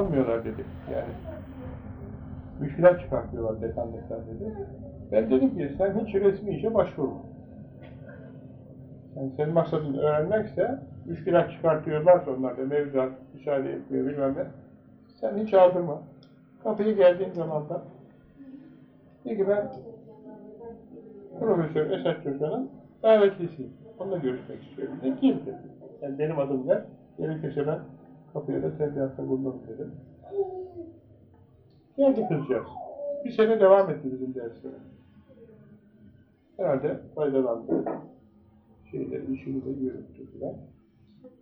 almıyorlar dedi. Yani müşkilat çıkartıyorlar dekanlıktan dedi. Ben dedim ki sen hiç resmi işe başvurma. Yani senin maksadın öğrenmekse müşkilat çıkartıyorlarsa onlar da mevzuat müsaade etmiyor bilmem ne. Sen hiç aldırma. Kapıya geldiğin zaman da de ki ben Profesör Esat Çocuğu'nun davetlisiyim. Onunla görüşmek istiyorum. Ne kim dedi. Yani benim adım ver. Gerekirse ben kapıya da tembihatta bulunurum dedim. Geldi kızcağız. Bir sene devam etti bizim derslere. Herhalde faydalandı. Şeyleri, işini de yürüttü filan.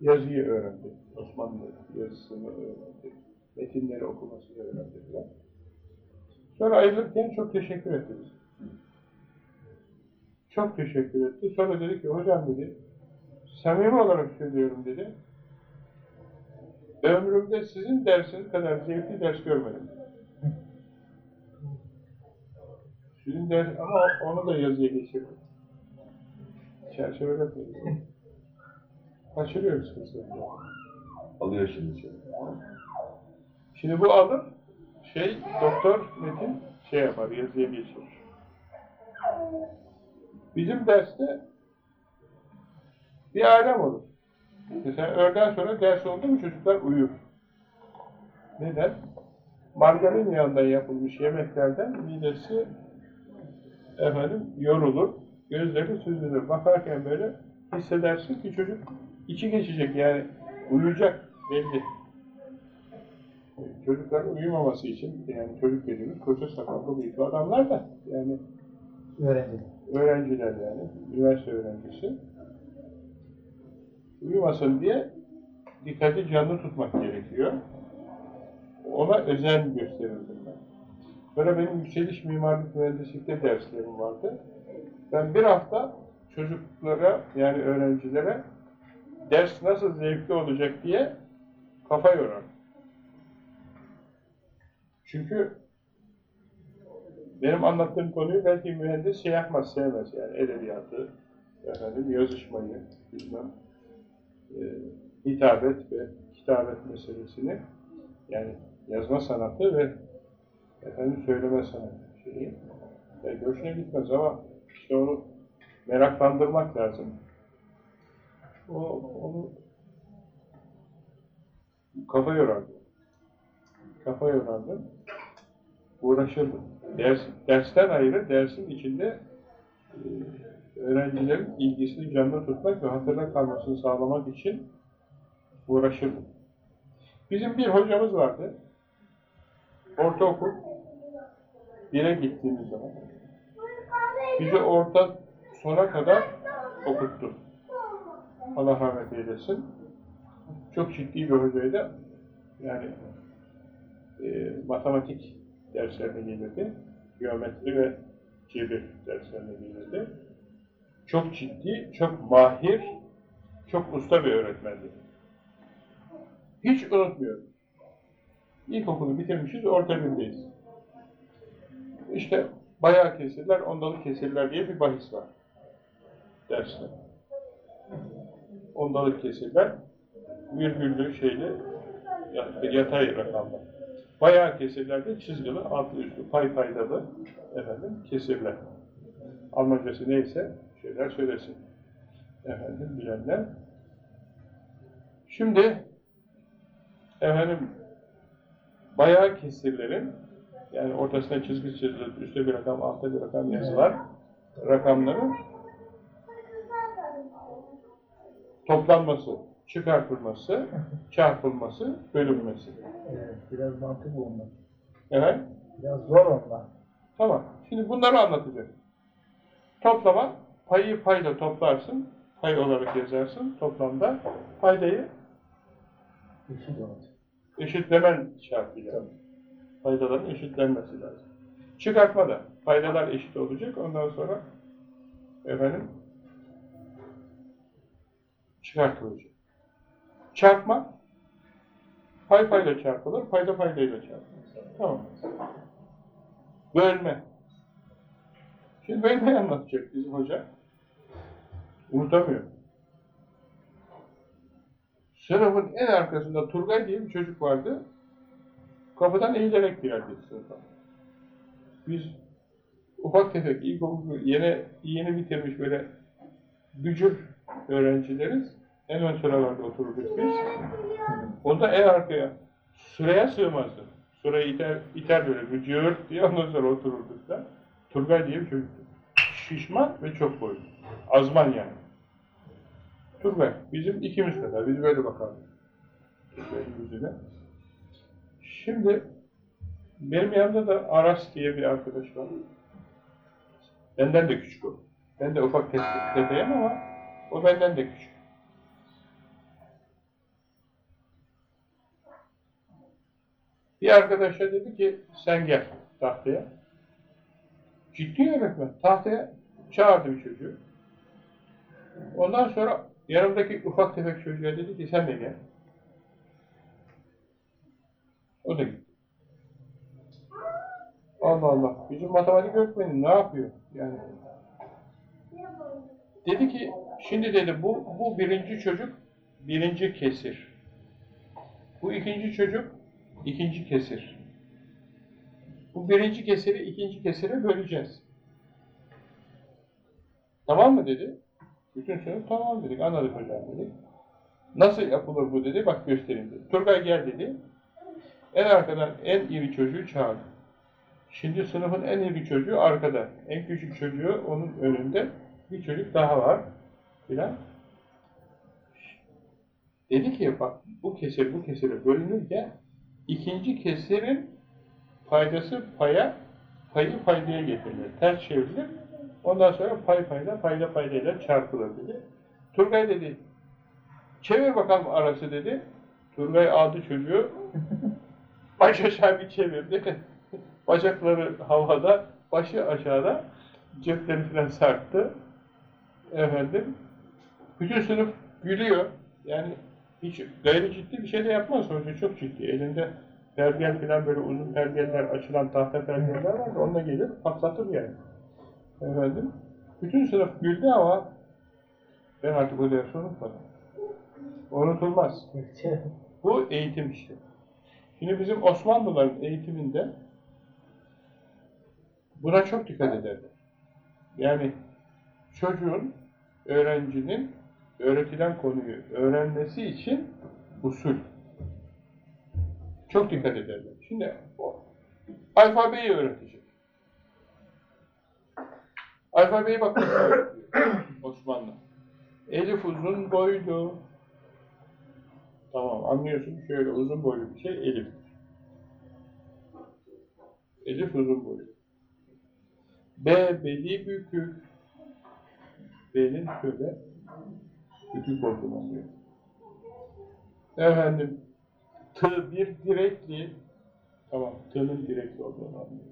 Yazıyı öğrendi. Osmanlı yazısını öğrendi. Metinleri okumasını öğrendi filan. Sonra ayrılırken çok teşekkür etti. Çok teşekkür etti. Sonra dedi ki, hocam dedi, samimi olarak söylüyorum dedi, ömrümde sizin dersiniz kadar zevkli ders görmedim. Sizin ders, ama onu da yazıya geçirdim. Çerçevede koyuyorum. Kaçırıyoruz kızı. Alıyor şimdi içeri. Şimdi bu alır, şey, doktor Metin şey yapar, yazıya geçirir. Bizim derste bir alem olur. Mesela öğleden sonra ders oldu mu çocuklar uyur. Neden? Margarin yanında yapılmış yemeklerden midesi efendim yorulur, gözleri süzülür. Bakarken böyle hissedersin ki çocuk içi geçecek yani uyuyacak belli. Çocukların uyumaması için yani çocuk dediğimiz koca sakallı büyük adamlar da yani Öğrenci. öğrenciler yani, üniversite öğrencisi. Uyumasın diye dikkati canlı tutmak gerekiyor. Ona özen gösterirdim ben. Sonra benim yükseliş mimarlık mühendislikte derslerim vardı. Ben bir hafta çocuklara yani öğrencilere ders nasıl zevkli olacak diye kafa yorardım. Çünkü benim anlattığım konuyu belki mühendis şey yapmaz, sevmez yani edebiyatı, efendim yazışmayı, bilmem, e, hitabet ve kitabet meselesini yani yazma sanatı ve efendim söyleme sanatı şeyi belki hoşuna gitmez ama işte onu meraklandırmak lazım. O, onu kafa yorardı. Kafa yorardı. Uğraşırdı. Ders, dersten ayrı, dersin içinde e, öğrencilerin ilgisini canlı tutmak ve hatırda kalmasını sağlamak için uğraşırdım. Bizim bir hocamız vardı. Ortaokul 1'e gittiğimiz zaman. Bizi orta sona kadar okuttu. Allah rahmet eylesin. Çok ciddi bir hocaydı. Yani e, matematik derslerine gelirdi. Geometri ve cebir derslerine gelirdi. Çok ciddi, çok mahir, çok usta bir öğretmendi. Hiç unutmuyorum. İlkokulu bitirmişiz, orta birdeyiz. İşte bayağı kesirler, ondalık kesirler diye bir bahis var derste. Ondalık kesirler, virgüllü şeyli yatay rakamlar. Bayağı kesirlerde çizgili, altlı üstlü, pay paydalı efendim, kesirler. Almancası neyse şeyler söylesin. Efendim bilenler. Şimdi efendim bayağı kesirlerin yani ortasına çizgi çizilir, üstte bir rakam, altta bir rakam yazılar. Rakamların toplanması, çıkartılması, çarpılması, bölünmesi. Evet, biraz mantık onlar. Evet. Biraz zor onlar. Tamam. Şimdi bunları anlatacağım. Toplama, payı payla toplarsın, pay olarak yazarsın toplamda. Paydayı eşitlemen şartıyla. Paydaların eşitlenmesi lazım. Çıkartma da paydalar eşit olacak. Ondan sonra efendim çıkartılacak. Çarpma pay payla çarpılır, payda paydayla çarpılır. Tamam. Bölme. Şimdi bölmeyi anlatacak bizim hoca. Unutamıyorum. Sınıfın en arkasında Turgay diye bir çocuk vardı. kapıdan eğilerek girerdi sınıfa. Biz ufak tefek ilkokulu yeni, yeni bitirmiş böyle bücür öğrencileriz. En ön sıralarda otururduk biz. O da en arkaya. Sıraya sığmazdı. Sırayı iter, iter böyle bücür diye ondan sonra otururduk da. Turgay diye bir çocuktu. Şişman ve çok boylu. Azman yani. Turgay. Bizim ikimiz kadar. Biz böyle bakardık. Şimdi benim yanımda da Aras diye bir arkadaş var. Benden de küçük o. Ben de ufak tefeyim ama o benden de küçük. Bir arkadaşa dedi ki sen gel tahtaya. Ciddi öğretmen. Tahtaya çağırdı çocuğu. Ondan sonra yanımdaki ufak tefek çocuğa dedi ki sen de gel. O da gitti. Allah Allah. Bizim matematik öğretmeni ne yapıyor? Yani dedi ki şimdi dedi bu bu birinci çocuk birinci kesir. Bu ikinci çocuk ikinci kesir. Bu birinci kesiri ikinci kesire böleceğiz. Tamam mı dedi. Bütün sınıf tamam dedik. Anladık hocam dedik. Nasıl yapılır bu dedi. Bak göstereyim dedi. Turgay gel dedi. En arkadan en iri çocuğu çağırdı. Şimdi sınıfın en iri çocuğu arkada. En küçük çocuğu onun önünde. Bir çocuk daha var. Filan. Dedi ki bak bu kesir bu kesire bölünürken ikinci kesirin paydası paya, payı paydaya getirilir. Ters çevrilir. Ondan sonra pay payla, payla paydayla çarpılır dedi. Turgay dedi, çevir bakalım arası dedi. Turgay aldı çocuğu, baş aşağı bir çevirdi. Bacakları havada, başı aşağıda, cepleri falan sarktı. Efendim, bütün sınıf gülüyor. Yani hiç gayri ciddi bir şey de yapmaz. Hoca çok ciddi. Elinde pergel falan böyle uzun pergeller, açılan tahta pergeller var da onunla gelir patlatır yani. Efendim, bütün sınıf güldü ama ben artık o dersi unutmadım. Unutulmaz. Bu eğitim işte. Şimdi bizim Osmanlıların eğitiminde buna çok dikkat ederler. Yani çocuğun, öğrencinin öğretilen konuyu öğrenmesi için usul. Çok dikkat ederler. Şimdi o, alfabeyi öğretecek. Alfabeyi bak Osmanlı. Elif uzun boylu. Tamam anlıyorsun şöyle uzun boylu bir şey elif. Elif uzun boylu. B beli bükük. B'nin şöyle bükük olduğunu anlıyor. Efendim T bir direkli. Tamam T'nin direkli olduğunu anlıyor.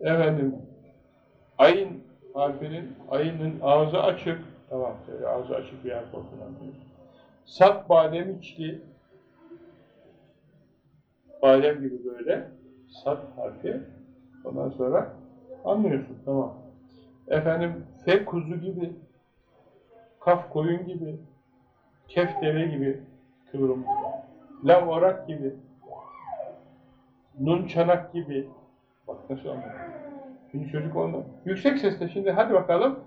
Efendim ayın harfinin ayının ağzı açık. Tamam böyle ağzı açık bir harf olduğunu anlıyor. Sat badem içli. Badem gibi böyle. Sat harfi. Ondan sonra anlıyorsun. Tamam. Efendim fe kuzu gibi. Kaf koyun gibi. Kef deve gibi kıvrım. Lam orak gibi. Nun çanak gibi. Bak nasıl anlıyor. Şimdi çocuk onu yüksek sesle şimdi hadi bakalım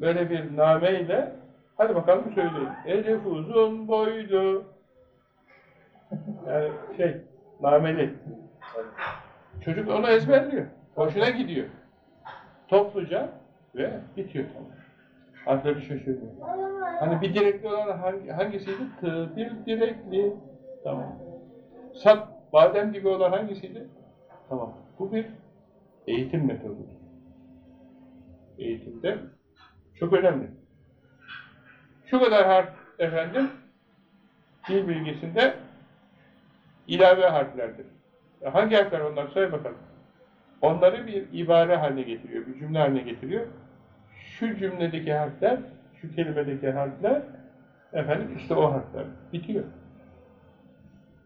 böyle bir nameyle hadi bakalım söyleyin. Elif uzun boylu. Yani şey nameli. Çocuk onu ezberliyor. Hoşuna gidiyor. Topluca ve bitiyor. Harfleri şaşırıyor. Hani bir direkli olan hangi, hangisiydi? Tı, bir direkli. Tamam. Sat, badem gibi olan hangisiydi? Tamam. Bu bir eğitim metodudur. Eğitimde çok önemli. Şu kadar harf efendim dil bilgisinde ilave harflerdir. E, Hangi harfler onlar? Söyle bakalım. Onları bir ibare haline getiriyor, bir cümle haline getiriyor. Şu cümledeki harfler, şu kelimedeki harfler, efendim işte o harfler. Bitiyor.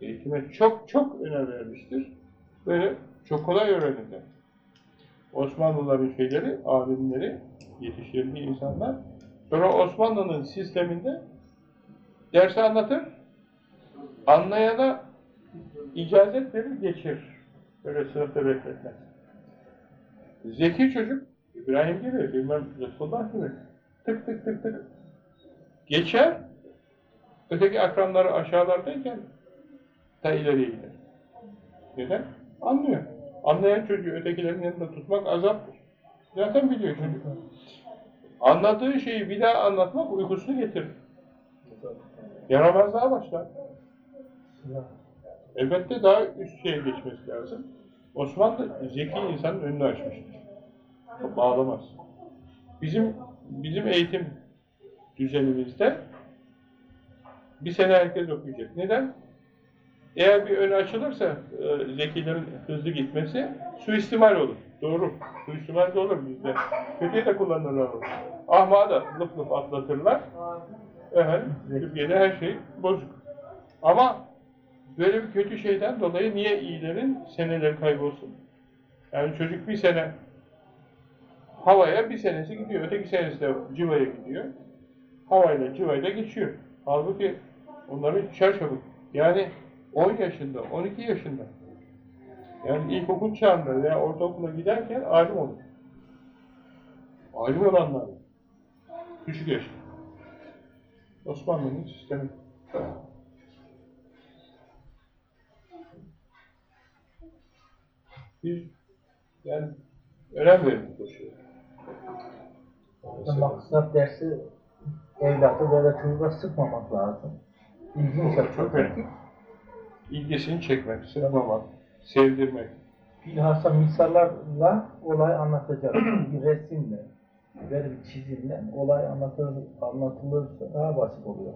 Eğitime çok çok önem vermiştir. Böyle çok kolay öğrenirler. Osmanlıların şeyleri, alimleri, yetiştirdiği insanlar, sonra Osmanlı'nın sisteminde dersi anlatır, anlayana icazet verir geçirir. Böyle sınıfta bekletmez. Zeki çocuk, İbrahim gibi, bilmem Resulullah gibi tık tık tık tık geçer, öteki akranları aşağılardayken ta ileriye gider. Neden? Anlıyor. Anlayan çocuğu ötekilerin yanında tutmak azaptır. Zaten biliyor çocuk. Anladığı şeyi bir daha anlatmak uykusunu getirir. Yaramazlığa başlar. Elbette daha üst şeye geçmesi lazım. Osmanlı zeki insanın önünü açmıştır. Bağlamaz. Bizim bizim eğitim düzenimizde bir sene herkes okuyacak. Neden? Eğer bir önü açılırsa e, zekilerin hızlı gitmesi suistimal olur. Doğru. Suistimal de olur bizde. Kötüye de kullanırlar onu. Ahmağı da lıp lıp atlatırlar. Türkiye'de her şey bozuk. Ama böyle bir kötü şeyden dolayı niye iyilerin seneleri kaybolsun? Yani çocuk bir sene havaya bir senesi gidiyor, öteki senesi de civaya gidiyor. Havayla civayla geçiyor. Halbuki onların çarçabuk. Yani 10 yaşında, 12 yaşında. Yani ilkokul çağında veya ortaokula giderken alim olur. Alim olanlar. Küçük yaşta. Osmanlı'nın sistemi. Biz yani önem şeye. İşte maksat dersi evlatı böyle çocuğa sıkmamak lazım. İlginç Çok önemli. İlgisini çekmek, sırmamak, sevdirmek. Bilhassa misallarla olay anlatacak. bir resimle, böyle bir çizimle olay anlatılır, anlatılırsa daha basit oluyor.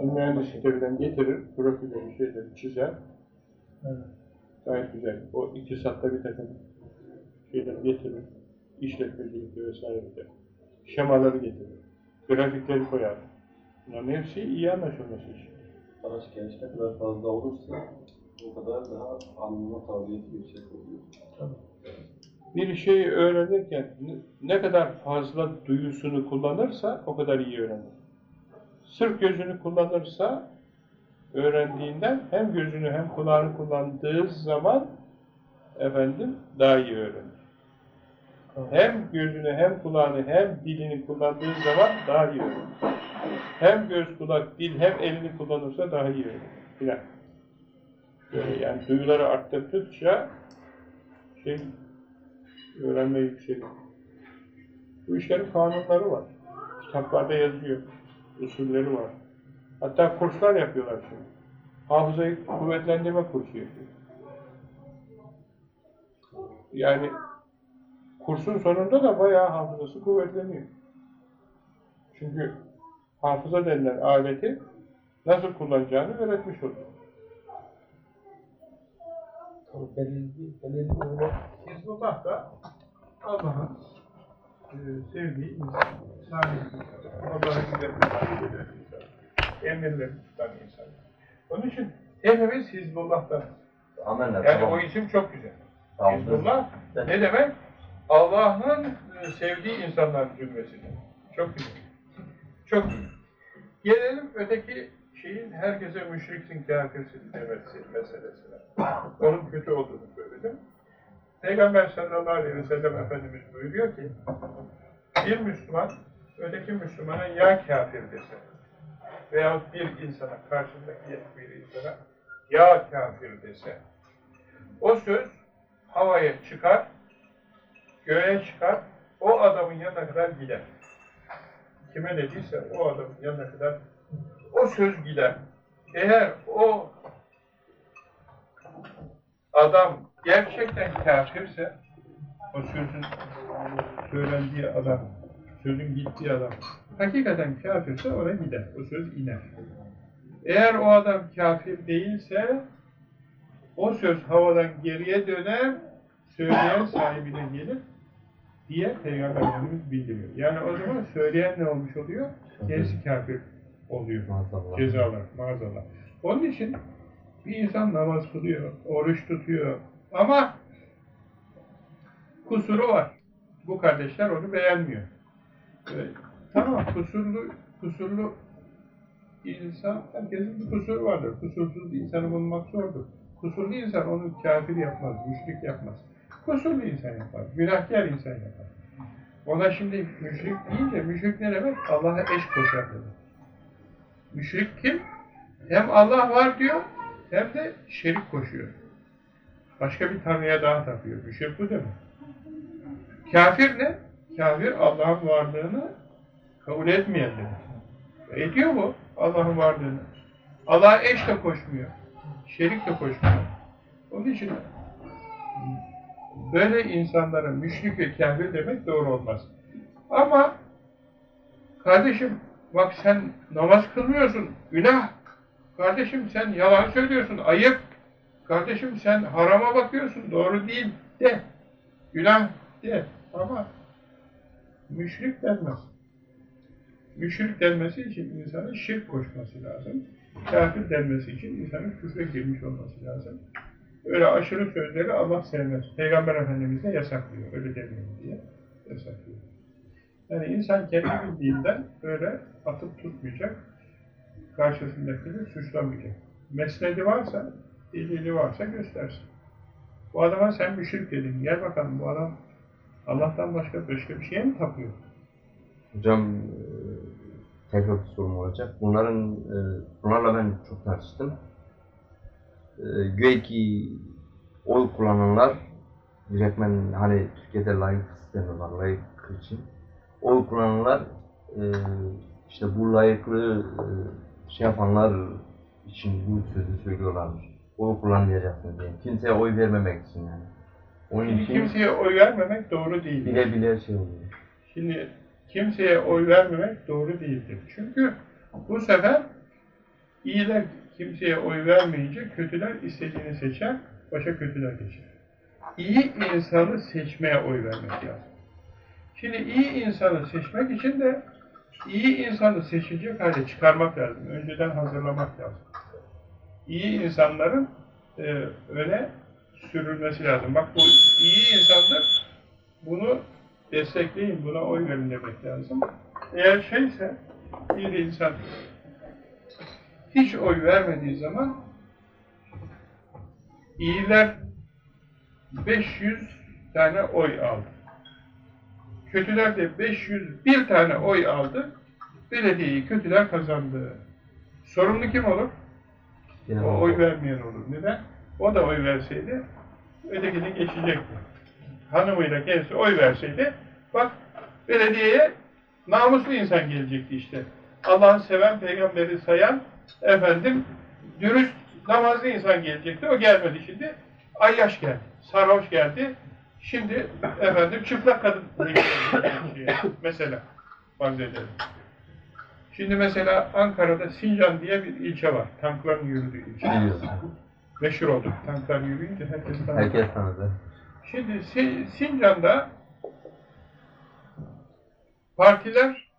Şimdi mühendisliklerden getirir, profilleri, şeyleri çizer. Evet. Gayet güzel. O iktisatta bir takım şeyler getirir. İşletmecilikte vesairede. Şemaları getirir. Grafikleri koyar. Bunların hepsi iyi anlaşılması için. Araç genç ne kadar fazla olursa o kadar daha anlama kabiliyeti yüksek oluyor. Bir şeyi öğrenirken ne- ne kadar fazla duyusunu kullanırsa o kadar iyi öğrenir. Sırf gözünü kullanırsa öğrendiğinden hem gözünü hem kulağını kullandığı zaman efendim daha iyi öğrenir. Hem gözünü hem kulağını hem dilini kullandığı zaman daha iyi öğrenir. Hem göz, kulak, dil hem elini kullanırsa daha iyi. Filan. Böyle yani duyuları arttırdıkça şey öğrenme yükseliyor. Bu işlerin kanunları var. Kitaplarda yazıyor. Usulleri var. Hatta kurslar yapıyorlar şimdi. Hafızayı kuvvetlendirme kursu yapıyor. Yani kursun sonunda da bayağı hafızası kuvvetleniyor. Çünkü hafıza denilen aleti nasıl kullanacağını öğretmiş öyle Hizbullah da Allah'ın e, sevdiği insan, salih Allah'ın güzel emirlerini tutan insan. Onun için hepimiz Hizbullah'tan. Amenna Yani tamam. o isim çok güzel. Tamam. Hizbullah ne demek? Allah'ın e, sevdiği insanlar cümlesi. Çok güzel. Çok güzel. Gelelim öteki şeyin herkese müşriksin, kafirsin demesi meselesine. Onun kötü olduğunu söyledim. Peygamber sallallahu aleyhi ve sellem Efendimiz buyuruyor ki bir Müslüman öteki Müslümana ya kafir dese veyahut bir insana karşındaki bir insana ya kafir dese o söz havaya çıkar göğe çıkar o adamın yanına kadar gider. Kime dediyse o adamın yanına kadar o söz gider. Eğer o adam gerçekten kafirse o sözün söylendiği adam, sözün gittiği adam hakikaten kafirse oraya gider. O söz iner. Eğer o adam kafir değilse o söz havadan geriye döner, söyleyen sahibine gelir diye Peygamber Efendimiz bildiriyor. Yani o zaman söyleyen ne olmuş oluyor? Kendisi kafir oluyor. Maazallah. Cezalar, maazallah. Onun için bir insan namaz kılıyor, oruç tutuyor ama kusuru var. Bu kardeşler onu beğenmiyor. Evet. Tamam, kusurlu, kusurlu insan, herkesin bir kusuru vardır. Kusursuz bir insanı bulmak zordur. Kusurlu insan onu kafir yapmaz, müşrik yapmaz. Kusurlu insan yapar, günahkar insan yapar. Ona şimdi müşrik deyince, müşrik ne demek? Allah'a eş koşar demek. Müşrik kim? Hem Allah var diyor, hem de şerik koşuyor. Başka bir tanrıya daha tapıyor. Müşrik bu demek. Kafir ne? Kafir Allah'ın varlığını kabul etmeyen demek. Ediyor bu Allah'ın varlığını. Allah'a eş de koşmuyor. Şerik de koşmuyor. Onun için böyle insanlara müşrik ve kafir demek doğru olmaz. Ama kardeşim bak sen namaz kılmıyorsun, günah. Kardeşim sen yalan söylüyorsun, ayıp. Kardeşim sen harama bakıyorsun, doğru değil de. Günah de. Ama müşrik denmez. Müşrik denmesi için insanın şirk koşması lazım. Kafir denmesi için insanın küfre girmiş olması lazım. Öyle aşırı sözleri Allah sevmez. Peygamber Efendimiz de yasaklıyor. Öyle demeyin diye yasaklıyor. Yani insan kendi bildiğinden böyle atıp tutmayacak. Karşısındakini suçlamayacak. Mesnedi varsa, delili varsa göstersin. Bu adama sen müşrik dedin. Gel bakalım bu adam Allah'tan başka başka bir şeye mi tapıyor? Hocam e, tekrar bir sorum olacak. Bunların e, bunlarla ben çok tartıştım. E, güya ki oy kullananlar direktmen hani Türkiye'de layık sistemi var layık için. Oy kullananlar e, işte bu layıklığı e, şey yapanlar için bu sözü söylüyorlarmış. Oy kullanmayacaksın diye. Kimseye oy vermemek için yani. Onun Şimdi için kimseye oy vermemek doğru değil. bile bile şey oluyor. Şimdi kimseye oy vermemek doğru değildir. Çünkü bu sefer iyiler kimseye oy vermeyince kötüler istediğini seçer, başa kötüler geçer. İyi insanı seçmeye oy vermek lazım. Şimdi iyi insanı seçmek için de iyi insanı seçecek hale çıkarmak lazım. Önceden hazırlamak lazım. İyi insanların e, öne sürülmesi lazım. Bak bu iyi insandır. Bunu destekleyin, buna oy verin demek lazım. Eğer şeyse, bir insan hiç oy vermediği zaman iyiler 500 tane oy aldı. Kötüler de 501 tane oy aldı. Belediyeyi kötüler kazandı. Sorumlu kim olur? Genel O oy vermeyen olur. Neden? O da oy verseydi ötekini geçecekti. Hanımıyla kendisi oy verseydi bak belediyeye namuslu insan gelecekti işte. Allah'ı seven, peygamberi sayan, efendim dürüst, namazlı insan gelecekti. O gelmedi şimdi. Ayyaş geldi. Sarhoş geldi. Şimdi efendim çıplak kadın mesela farz edelim. Şimdi mesela Ankara'da Sincan diye bir ilçe var. Tankların yürüdüğü ilçe. Meşhur oldu. Tanklar yürüyünce herkes tanır. Herkes tanıdı. Şimdi Si- Sincan'da partiler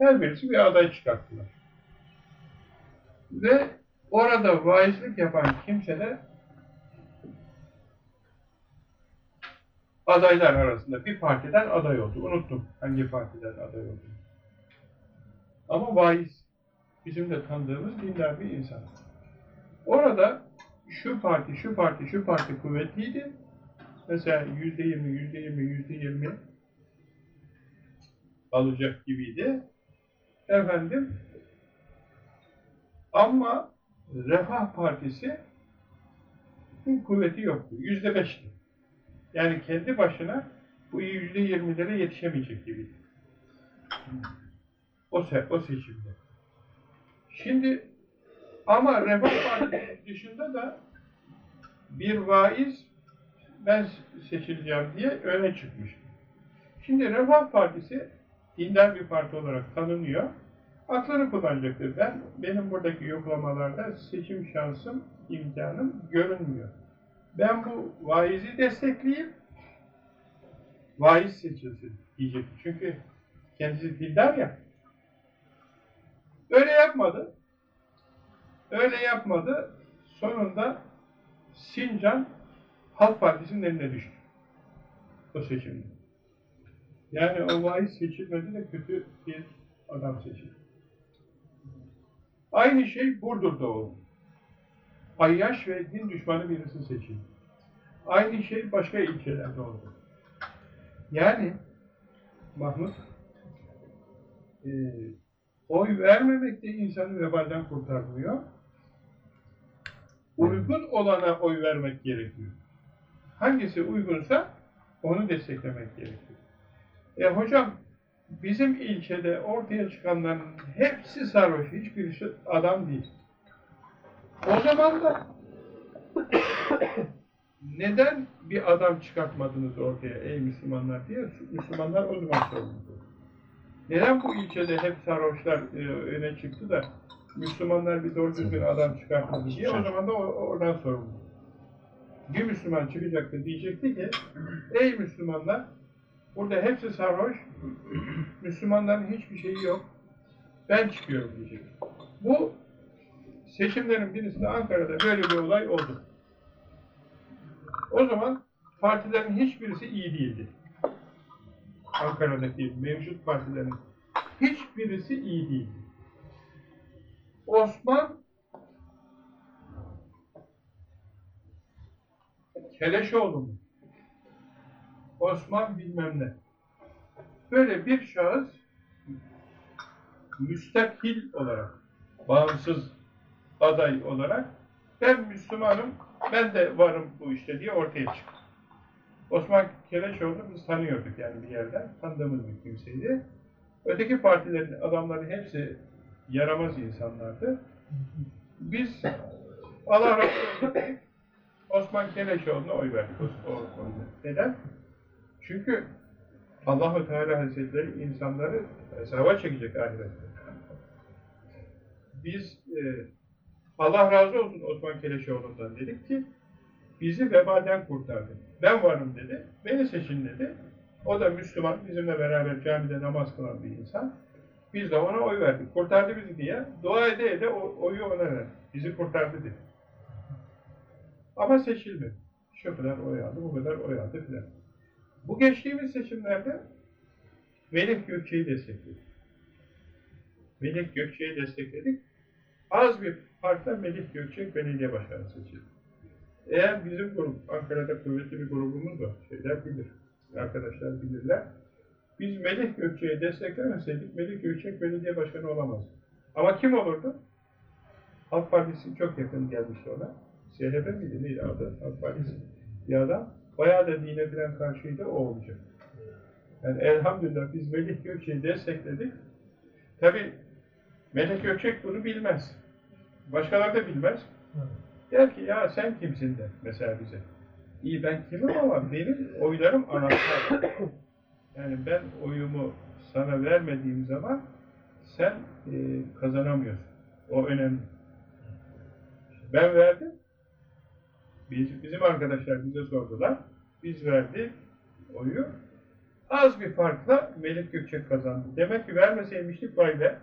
her birisi bir aday çıkarttılar. Ve orada vaizlik yapan kimse de adaylar arasında bir partiden aday oldu. Unuttum hangi partiden aday oldu. Ama vaiz bizim de tanıdığımız dindar bir insan. Orada şu parti, şu parti, şu parti kuvvetliydi. Mesela yüzde yirmi, yüzde yirmi, yüzde yirmi alacak gibiydi. Efendim ama Refah Partisi kuvveti yoktu. Yüzde beşti. Yani kendi başına bu yüzde yirmilere yetişemeyecek gibiydi. O, se o seçimde. Şimdi ama Refah Partisi dışında da bir vaiz ben seçileceğim diye öne çıkmış. Şimdi Refah Partisi dindar bir parti olarak tanınıyor. Aklını kullanacaktır. Ben, benim buradaki yoklamalarda seçim şansım, imkanım görünmüyor. Ben bu vaizi destekleyip vaiz seçilsin diyecek. Çünkü kendisi dindar ya. Öyle yapmadı. Öyle yapmadı. Sonunda Sincan Halk Partisi'nin eline düştü. O seçimde. Yani o vaiz seçilmedi de kötü bir adam seçildi. Aynı şey Burdur'da oldu. ayyaş ve din düşmanı birisi seçildi. Aynı şey başka ilçelerde oldu. Yani Mahmut e, oy vermemek de insanı vebalden kurtarmıyor. Uygun olana oy vermek gerekiyor. Hangisi uygunsa onu desteklemek gerekiyor. E hocam bizim ilçede ortaya çıkanların hepsi sarhoş, hiçbirisi adam değil. O zaman da neden bir adam çıkartmadınız ortaya ey Müslümanlar diye Müslümanlar o zaman sorumlu. Neden bu ilçede hep sarhoşlar e, öne çıktı da Müslümanlar bir doğru düzgün adam çıkartmadı diye o zaman da oradan sorumlu. Bir Müslüman çıkacaktı diyecekti ki ey Müslümanlar burada hepsi sarhoş Müslümanların hiçbir şeyi yok ben çıkıyorum diyecek. Bu seçimlerin birisinde Ankara'da böyle bir olay oldu. O zaman partilerin hiçbirisi iyi değildi. Ankara'daki mevcut partilerin hiçbirisi iyi değildi. Osman Keleşoğlu mu? Osman bilmem ne. Böyle bir şahıs müstakil olarak, bağımsız aday olarak ben Müslümanım, ben de varım bu işte diye ortaya çıktı. Osman Keleşoğlu biz tanıyorduk yani bir yerden, tanıdığımız bir kimseydi. Öteki partilerin adamları hepsi yaramaz insanlardı. Biz Allah razı olsun Osman Keleşoğlu'na oy verdik. O, o- neden? Çünkü Allahu Teala Hazretleri insanları hesaba çekecek ahirette. Biz e, Allah razı olsun Osman Keleşoğlu'ndan dedik ki bizi vebalden kurtardı. Ben varım dedi, beni seçin dedi. O da Müslüman, bizimle beraber camide namaz kılan bir insan. Biz de ona oy verdik. Kurtardı bizi diye. Dua ede ede oyu ona ver. Bizi kurtardı dedi. Ama seçilmedi. Şu kadar oy aldı, bu kadar oy aldı filan. Bu geçtiğimiz seçimlerde Melih Gökçe'yi destekledik. Melih Gökçe'yi destekledik. Az bir farkla Melih Gökçek belediye başkanı seçildi. Eğer bizim grup, Ankara'da kuvvetli bir grubumuz var, şeyler bilir, arkadaşlar bilirler. Biz Melih Gökçe'yi desteklemeseydik Melih Gökçek belediye başkanı olamaz. Ama kim olurdu? Halk Partisi çok yakın gelmişti ona. SHP miydi neydi adı? Halk Partisi. Bir adam. Bayağı da dine falan karşıydı, o olacak. Yani elhamdülillah biz Melih Gökçe'yi destekledik. Tabi Melih Gökçek bunu bilmez. Başkaları da bilmez. Der ki ya sen kimsin de mesela bize. İyi ben kimim ama benim oylarım anahtar. Yani ben oyumu sana vermediğim zaman sen e, kazanamıyorsun. O önemli. Ben verdim. Biz, bizim arkadaşlar bize sordular. Biz verdik oyu. Az bir farkla Melih Gökçek kazandı. Demek ki vermeseymiştik vay be.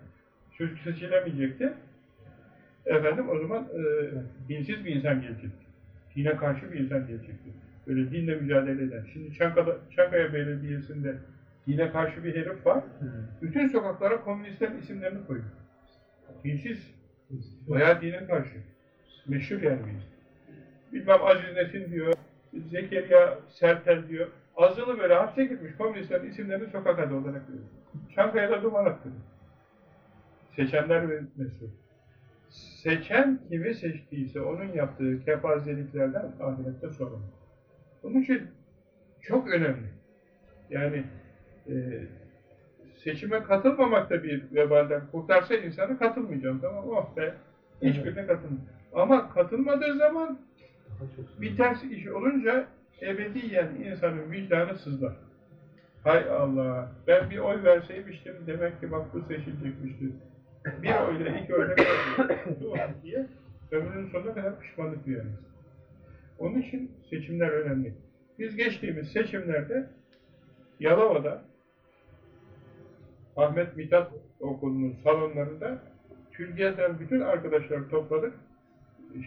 Seçilemeyecekti. Efendim o zaman e, dinsiz bir insan gelecekti. Dine karşı bir insan gelecekti. Böyle dinle mücadele eden. Şimdi Çankaya, Çankaya Belediyesi'nde dine karşı bir herif var. Bütün sokaklara komünistlerin isimlerini koyuyor. Dinsiz. Bayağı dine karşı. Meşhur yani bir. Bilmem Aziz Nesin diyor, Zekeriya Sertel diyor. Azılı böyle hapse gitmiş komünistlerin isimlerini sokak adı olarak veriyor. Çankaya'da duman attırıyor. Seçenler ve mesul. Seçen kimi seçtiyse onun yaptığı kepazeliklerden ahirette sorumlu. Bunun için çok önemli. Yani e, seçime katılmamak da bir vebalden kurtarsa insanı katılmayacağım. Tamam oh be. Hiçbirine katılmıyor. Ama katılmadığı zaman bir ters iş olunca ebediyen insanın vicdanı sızlar. Hay Allah! Ben bir oy verseymiştim demek ki bak bu seçilecekmişti. Bir oyla iki oyla kaldı diye ömrünün sonuna kadar pişmanlık duyar insan. Onun için seçimler önemli. Biz geçtiğimiz seçimlerde Yalova'da Ahmet Mithat Okulu'nun salonlarında Türkiye'den bütün arkadaşları topladık,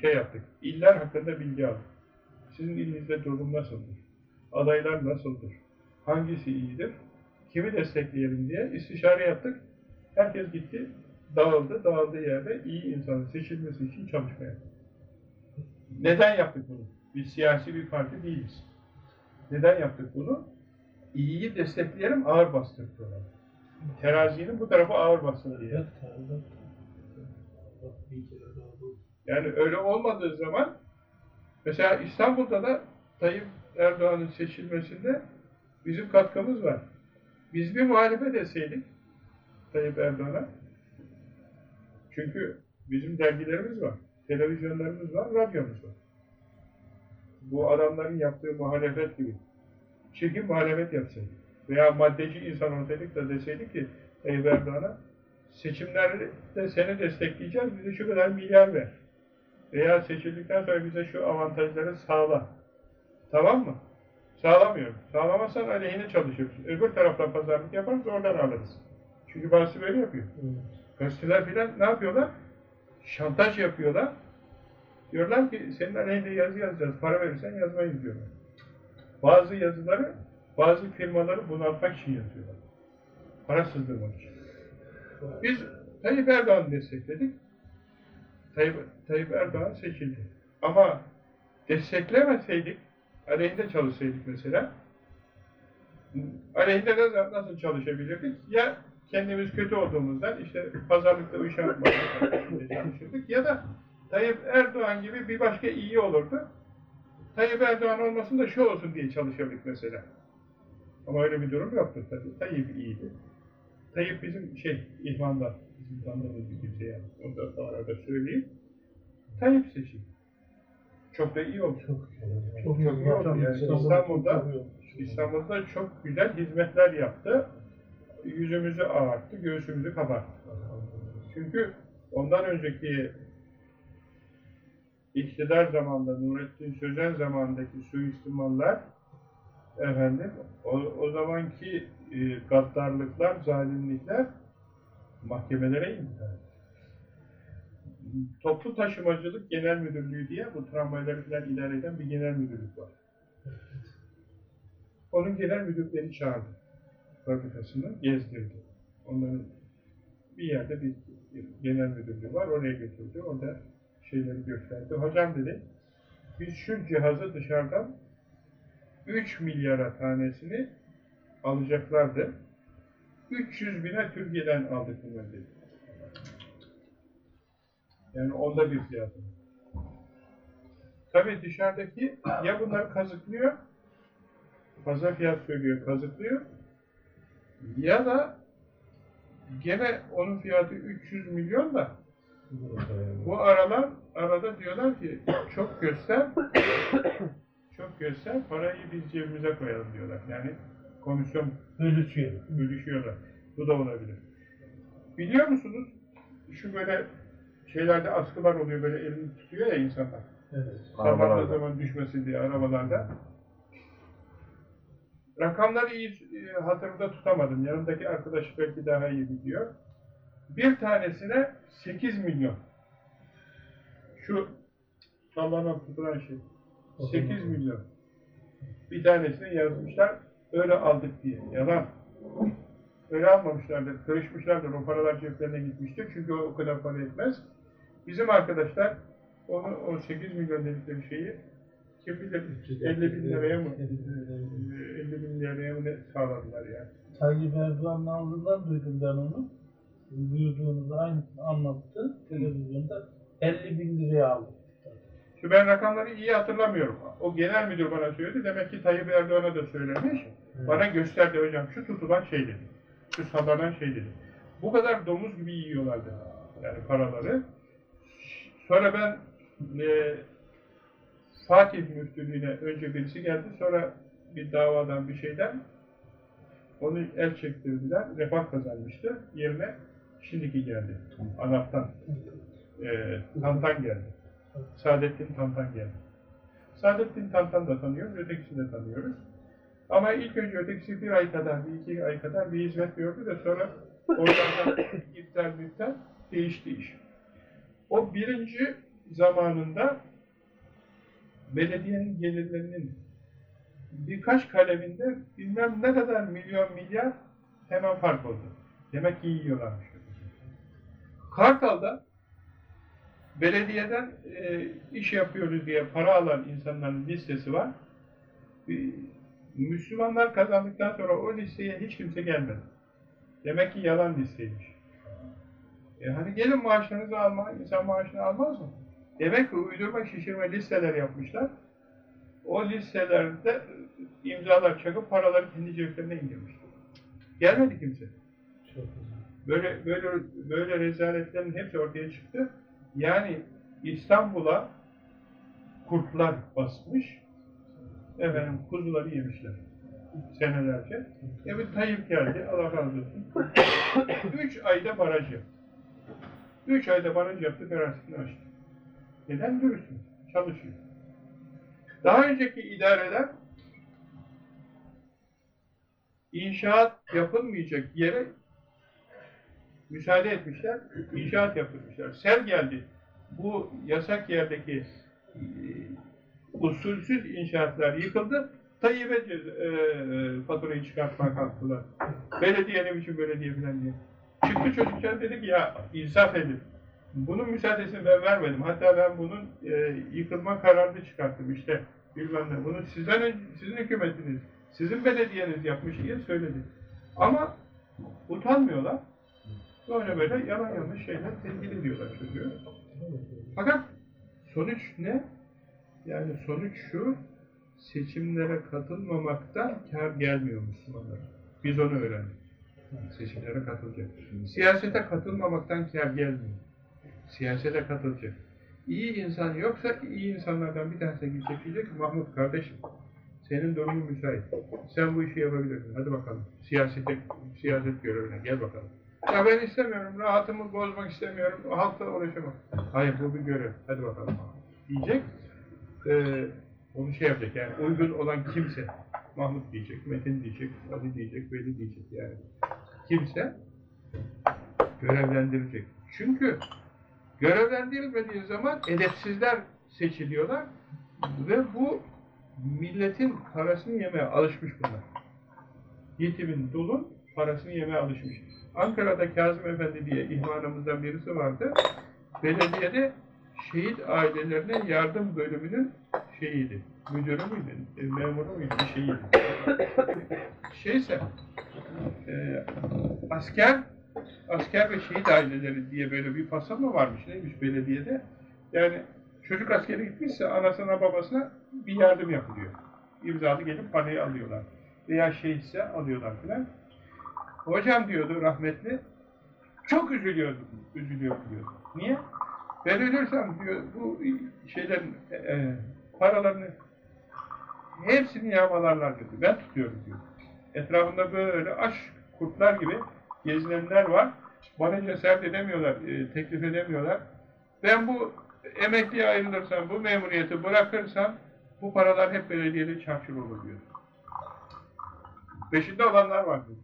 şey yaptık, iller hakkında bilgi aldık. Sizin ilinizde durum nasıldır? Adaylar nasıldır? Hangisi iyidir? Kimi destekleyelim diye istişare yaptık. Herkes gitti, dağıldı, dağıldığı yerde iyi insanın seçilmesi için çalışmaya. Neden yaptık bunu? Biz siyasi bir parti değiliz. Neden yaptık bunu? İyiyi destekleyelim, ağır bastırıyorlar. Terazinin bu tarafa ağır bastır diye. Yani öyle olmadığı zaman mesela İstanbul'da da Tayyip Erdoğan'ın seçilmesinde bizim katkımız var. Biz bir muhalefet etseydik Tayyip Erdoğan'a çünkü bizim dergilerimiz var, televizyonlarımız var, radyomuz var. Bu adamların yaptığı muhalefet gibi. Çirkin muhalefet yapsaydık. Veya maddeci insan olsaydık da deseydik ki Tayyip Erdoğan'a seçimlerde seni destekleyeceğiz, bize şu kadar milyar ver. Veya seçildikten sonra bize şu avantajları sağla. Tamam mı? Sağlamıyorum. Sağlamazsan aleyhine çalışırsın. Öbür taraftan pazarlık yaparız, oradan alırız. Çünkü bazısı böyle yapıyor. Gazeteler filan ne yapıyorlar? Şantaj yapıyorlar. Diyorlar ki senin aleyhinde yazı yazacağız, para verirsen yazmayız diyorlar. Bazı yazıları, bazı firmaları bunaltmak için yazıyorlar. Para sızdırmak için. Biz Tayyip Erdoğan'ı destekledik. Tayyip, Tayyip Erdoğan seçildi. Ama desteklemeseydik, aleyhinde çalışsaydık mesela, aleyhinde de nasıl çalışabilirdik? Ya kendimiz kötü olduğumuzdan işte pazarlıkta uyuşamamak çalışırdık ya da Tayyip Erdoğan gibi bir başka iyi olurdu. Tayyip Erdoğan olmasın da şu olsun diye çalışırdık mesela. Ama öyle bir durum yoktu tabii. Tayyip iyiydi. Tayyip bizim şey, ihvandan, bizim tanıdığımız bir kimse yani. Onu da o arada söyleyeyim. Tayyip seçildi. Çok da iyi oldu. Çok Çok iyi oldu. Yani İstanbul'da, İstanbul'da çok güzel hizmetler yaptı. Yüzümüzü ağarttı, göğsümüzü kabarttı. Çünkü ondan önceki iktidar zamanında, Nurettin Sözen zamanındaki suistimallar efendim, o, o zamanki e, gaddarlıklar, zalimlikler mahkemelere indi. Toplu Taşımacılık Genel Müdürlüğü diye bu tramvayları falan idare eden bir genel müdürlük var. Onun genel müdürleri çağırdı. Fabrikasını gezdirdi. Onların bir yerde bir genel müdürlüğü var. Oraya götürdü. Orada şeyleri gösterdi. Hocam dedi, biz şu cihazı dışarıdan 3 milyara tanesini alacaklardı. 300 bine Türkiye'den aldık bunları dedi. Yani onda bir fiyatı. Tabii dışarıdaki ya bunları kazıklıyor, fazla fiyat söylüyor, kazıklıyor ya da gene onun fiyatı 300 milyon da bu aralar arada diyorlar ki çok göster çok göster parayı biz cebimize koyalım diyorlar. Yani komisyon Bölüşüyor. bölüşüyorlar. Bu da olabilir. Biliyor musunuz? Şu böyle şeylerde askılar oluyor böyle elini tutuyor ya insanlar. Evet. Sabahla zaman düşmesin diye arabalarda. Rakamları iyi e, hatırımda tutamadım. Yanımdaki arkadaş belki daha iyi biliyor. Bir tanesine 8 milyon. Şu sallanan tutulan şey. 8 milyon. Bir tanesine yazmışlar, öyle aldık diye. Yalan. Öyle almamışlardır, karışmışlardır. O paralar ceplerine gitmiştir. Çünkü o, o kadar para etmez. Bizim arkadaşlar onu, o 8 milyon dedikleri şeyi kim bilir 50 bin liraya mı? e, 50 bin liraya mı ne sağladılar yani. Tayyip Erdoğan'ın ağzından duydum ben onu. Duyduğunuzu aynı anlattı televizyonda. 50 bin liraya aldı. Şimdi ben rakamları iyi hatırlamıyorum. O genel müdür bana söyledi. Demek ki Tayyip Erdoğan'a da söylemiş. Bana gösterdi hocam şu tutulan şey dedi. Şu sallanan şey dedi. Bu kadar domuz gibi yiyorlardı. Yani paraları. Sonra ben e, Fatih müftülüğüne önce birisi geldi. Sonra bir davadan bir şeyden onu el çektirdiler. Refah kazanmıştı. Yerine şimdiki geldi. Anaptan. E, Tantan geldi. Saadettin Tantan geldi. Saadettin Tantan da tanıyoruz, ötekisini de tanıyoruz. Ama ilk önce ötekisi bir ay kadar, bir iki ay kadar bir hizmet gördü de sonra oradan iptal iptal değişti iş. O birinci zamanında belediyenin gelirlerinin birkaç kaleminde bilmem ne kadar milyon milyar hemen fark oldu. Demek ki yiyorlarmış. Kartal'da belediyeden e, iş yapıyoruz diye para alan insanların listesi var. E, Müslümanlar kazandıktan sonra o listeye hiç kimse gelmedi. Demek ki yalan listeymiş. E hani gelin maaşlarınızı alma, insan maaşını almaz mı? Demek ki uydurma şişirme listeler yapmışlar. O listelerde imzalar çakıp paraları kendi ceplerine indirmişler. Gelmedi kimse. Böyle böyle böyle rezaletlerin hepsi ortaya çıktı. Yani İstanbul'a kurtlar basmış, efendim kuzuları yemişler senelerce. Evet Tayyip geldi, Allah razı olsun. Üç ayda baraj yaptı. Üç ayda baraj yaptı, garantisini açtı. Neden görürsün? Çalışıyor. Daha önceki idareler inşaat yapılmayacak yere müsaade etmişler, inşaat yaptırmışlar. Sel geldi. Bu yasak yerdeki e, usulsüz inşaatlar yıkıldı. Tayyip'e e, faturayı çıkartmaya kalktılar. Belediye ne biçim belediye falan diye. Çıktı çocuklar dedi ki ya insaf edin. Bunun müsaadesini ben vermedim. Hatta ben bunun e, yıkılma kararını çıkarttım işte. Bilmem ne. Bunu sizden sizin hükümetiniz, sizin belediyeniz yapmış diye söyledi. Ama utanmıyorlar. Böyle böyle yalan yanlış şeyler tenkit ediyorlar çocuğu. Fakat sonuç ne? Yani sonuç şu, seçimlere katılmamaktan kar gelmiyor Müslümanlara. Biz onu öğrendik. Seçimlere katılacak. Siyasete katılmamaktan kar gelmiyor. Siyasete katılacak. İyi insan yoksa iyi insanlardan bir tanesi gidecek diyecek Mahmut kardeşim senin durumun müsait. Sen bu işi yapabilirsin. Hadi bakalım. Siyasete, siyaset görevine gel bakalım. Ya ben istemiyorum. Rahatımı bozmak istemiyorum. Halkla uğraşamam. Hayır bu bir görev. Hadi bakalım. Diyecek. Ee, onu şey yapacak yani uygun olan kimse. Mahmut diyecek, Metin diyecek, Ali diyecek, Veli diyecek yani. Kimse görevlendirecek. Çünkü görevlendirilmediği zaman edepsizler seçiliyorlar ve bu milletin parasını yemeye alışmış bunlar. Yetimin, dulun parasını yemeye alışmış. Ankara'da Kazım Efendi diye ihvanımızdan birisi vardı. Belediyede şehit ailelerine yardım bölümünün şeyiydi. Müdürü müydü? e, Memuru muydu? Bir şeyiydi. Şeyse e, asker asker ve şehit aileleri diye böyle bir fasama varmış. Neymiş belediyede? Yani çocuk askere gitmişse anasına babasına bir yardım yapılıyor. İmzalı gelip parayı alıyorlar. Veya şehitse alıyorlar filan. Hocam diyordu rahmetli, çok üzülüyordum, üzülüyorum diyor. Niye? Ben ölürsem diyor, bu şeylerin, e, e, paralarını hepsini yağmalarlar diyor. Ben tutuyorum diyor. Etrafında böyle aç kurtlar gibi gezinenler var. Bana cesaret edemiyorlar, e, teklif edemiyorlar. Ben bu emekliye ayrılırsam, bu memuriyeti bırakırsam bu paralar hep belediyede çarçur olur diyor. Peşinde olanlar var diyor.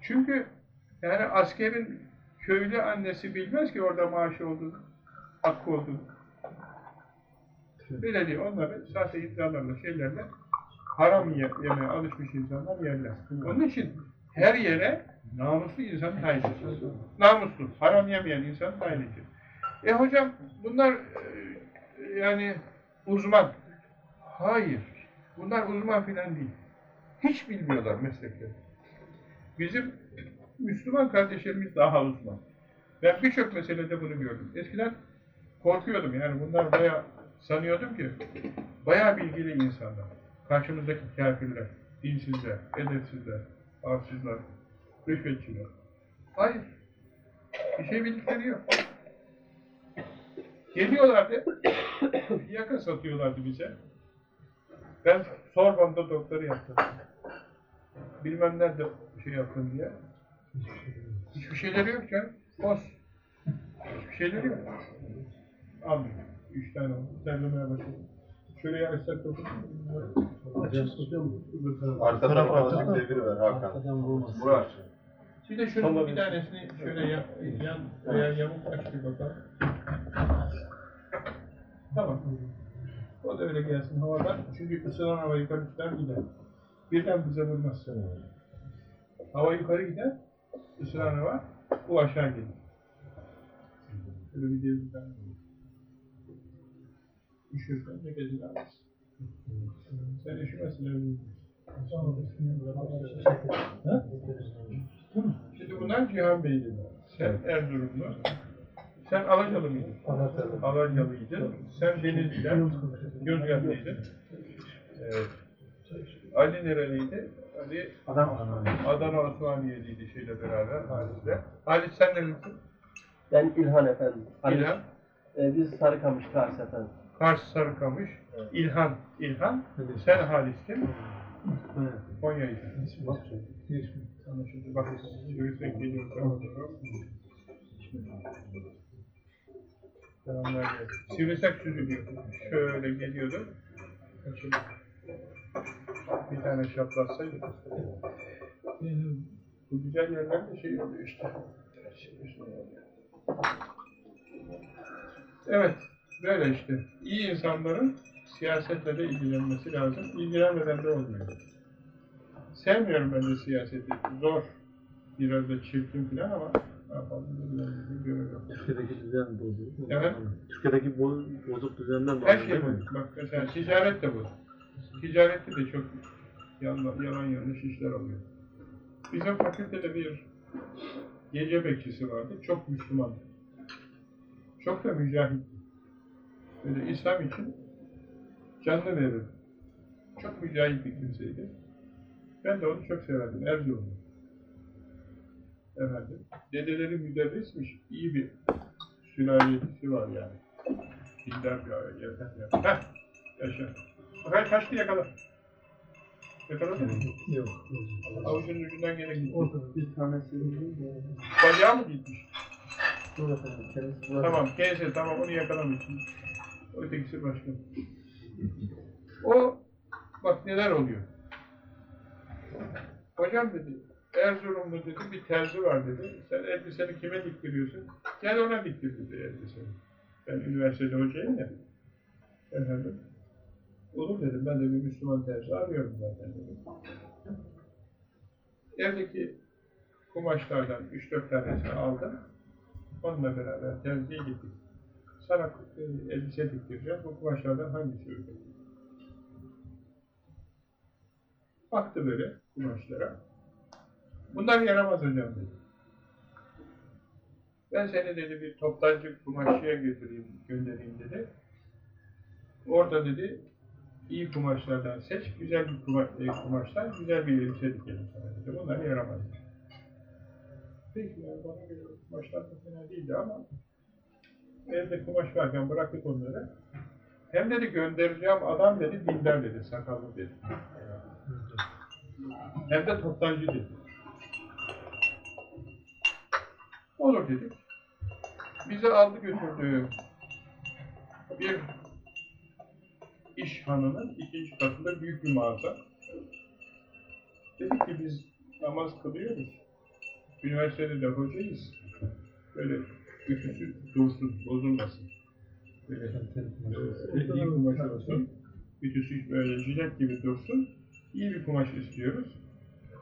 Çünkü yani askerin köylü annesi bilmez ki orada maaşı olduğunu, hakkı olduğunu. Belediye onları sahte iddialarla, şeylerle haram ye yemeye alışmış insanlar yerler. Onun için her yere namuslu insan tayin. Namuslu, haram yemeyen insan tayin. E hocam bunlar e, yani uzman. Hayır. Bunlar uzman filan değil. Hiç bilmiyorlar meslekleri. Bizim Müslüman kardeşlerimiz daha uzman. Ben birçok meselede bunu gördüm. Eskiden korkuyordum yani bunlar bayağı sanıyordum ki bayağı bilgili insanlar. Karşımızdaki kafirler, dinsizler, edepsizler, arsızlar, rüşvetçiler. Hayır. Bir şey bildikleri yok. Geliyorlardı, yaka satıyorlardı bize. Ben Sorbon'da doktoru yaptım. Bilmem nerede şey yaptım diye. Hiçbir şeyleri yok canım. Boş. Hiçbir şeyleri yok. Almıyor. Üç tane oldu. Terlemeye başladı. Şöyle açsak dokun. Arkada birazcık devir ver Hakan. Murat. Bir de şunun bir tanesini şöyle ya, yan veya yamuk aç bir bakalım. Tamam. O da öyle gelsin havadan. Çünkü ısınan hava yukarı çıkar gider. Birden bize vurmaz. Hava yukarı gider, ısınan hava, bu aşağı gelir. Böyle bir devir Üşürsen ceketini alırsın. Sen üşümesin evin. Ha? Şimdi bunlar Cihan Beyliler. Sen Erzurumlu. Sen Alacalı mıydın? Anlatalım. Alacalıydın. Sen Denizli'den. Yozgatlıydın. Evet. Ali nereliydi? Ali Adam anlamış. Adana Osmaniye'liydi şeyle beraber Halis'le. Halis sen nerelisin? Ben İlhan efendim. Ali. İlhan. Ee, biz Sarıkamış Kars efendim. Kars Sarıkamış. İlhan. İlhan. Sen Halis kim? Konya'ydın. Anlaşıldı. Bak, yürüsek geliyor. Selamlar geldi. Sivrisinek süzülüyor. Şöyle geliyordu. Açıldı. Tane şaplatsaydı. Yani bu güzel yerlerde şey oluyor işte. Evet, böyle işte. İyi insanların siyasetle de ilgilenmesi lazım. İlgilenmeden de olmuyor. Sevmiyorum ben de siyaseti. Zor. Biraz da çirkin falan ama ne yapalım yok. Türkiye'deki düzen bozuk. Evet. Türkiye'deki bo- bozuk düzenden Her dolayı şey bu. Bak mesela ticaret de bu. Ticarette de çok yalan, yanlış işler oluyor. Bizim fakültede bir gece bekçisi vardı. Çok Müslümandı. Çok da mücahit. Böyle İslam için canını verir. Çok mücahit bir kimseydi. Ben de onu çok severdim. Erzurumlu. Efendim. Dedeleri müderrismiş. İyi bir sülalesi var yani. Dindar bir aile. Efendim. Heh. Yaşa. Bakayım kaçtı yakala. Yakaladın mı? Yok. Avucunun ucundan gene gitti. Bir tanesi Bacağı mı gitmiş? Dur efendim. Kendisi burada. Tamam, neyse tamam onu yakalamışsın. Ötekisi başka. O, bak neler oluyor. Hocam dedi, Erzurumlu dedi, bir terzi var dedi. Sen elbiseni kime diktiriyorsun? Gel ona diktir dedi elbiseni. Ben üniversitede hocayım ya. Efendim. Olur dedim, ben de bir Müslüman terzi arıyorum zaten dedim. Evdeki kumaşlardan 3-4 tanesini aldım. Onunla beraber terziye gittik. Sana e, elbise diktireceğim. Bu kumaşlardan hangisi uygun? Baktı böyle kumaşlara. Bunlar yaramaz hocam dedi. Ben seni dedi bir toptancı kumaşçıya götüreyim, göndereyim dedi. Orada dedi iyi kumaşlardan seç, güzel bir kuma, e, kumaştan güzel bir elbise dikelim sana dedi. Bunlar yaramaz. Peki yani bana göre kumaşlar da fena değildi ama evde kumaş varken bıraktık onları. Hem dedi göndereceğim adam dedi dindar dedi, sakallı dedi. Hem de toptancı dedi. Olur dedik. Bizi aldı götürdü. Bir iş hanının ikinci katında büyük bir mağaza. Dedik ki biz namaz kılıyoruz. Üniversitede de hocayız. Böyle ütüsü dursun, bozulmasın. Böyle e, iyi kumaş olsun. Ütüsü böyle jilet gibi dursun. İyi bir kumaş istiyoruz.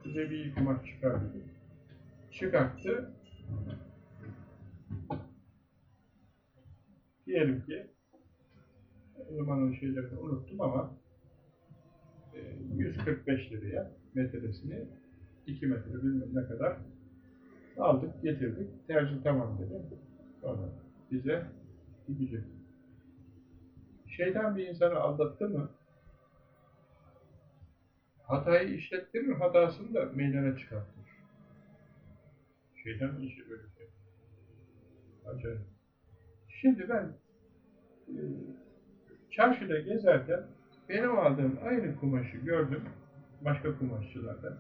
Bize bir kumaş çıkar dedi. Çıkarttı. Diyelim ki zamanın şeylerini unuttum ama e, 145 liraya metresini 2 metre bilmem ne kadar aldık getirdik. Terzi tamam dedi. Sonra bize gidecek. Şeytan bir insanı aldattı mı hatayı işlettirir, hatasını da meydana çıkartır. Şeytan işi böyle şey. Acayip. Şimdi ben e, çarşıda gezerken benim aldığım aynı kumaşı gördüm başka kumaşçılardan.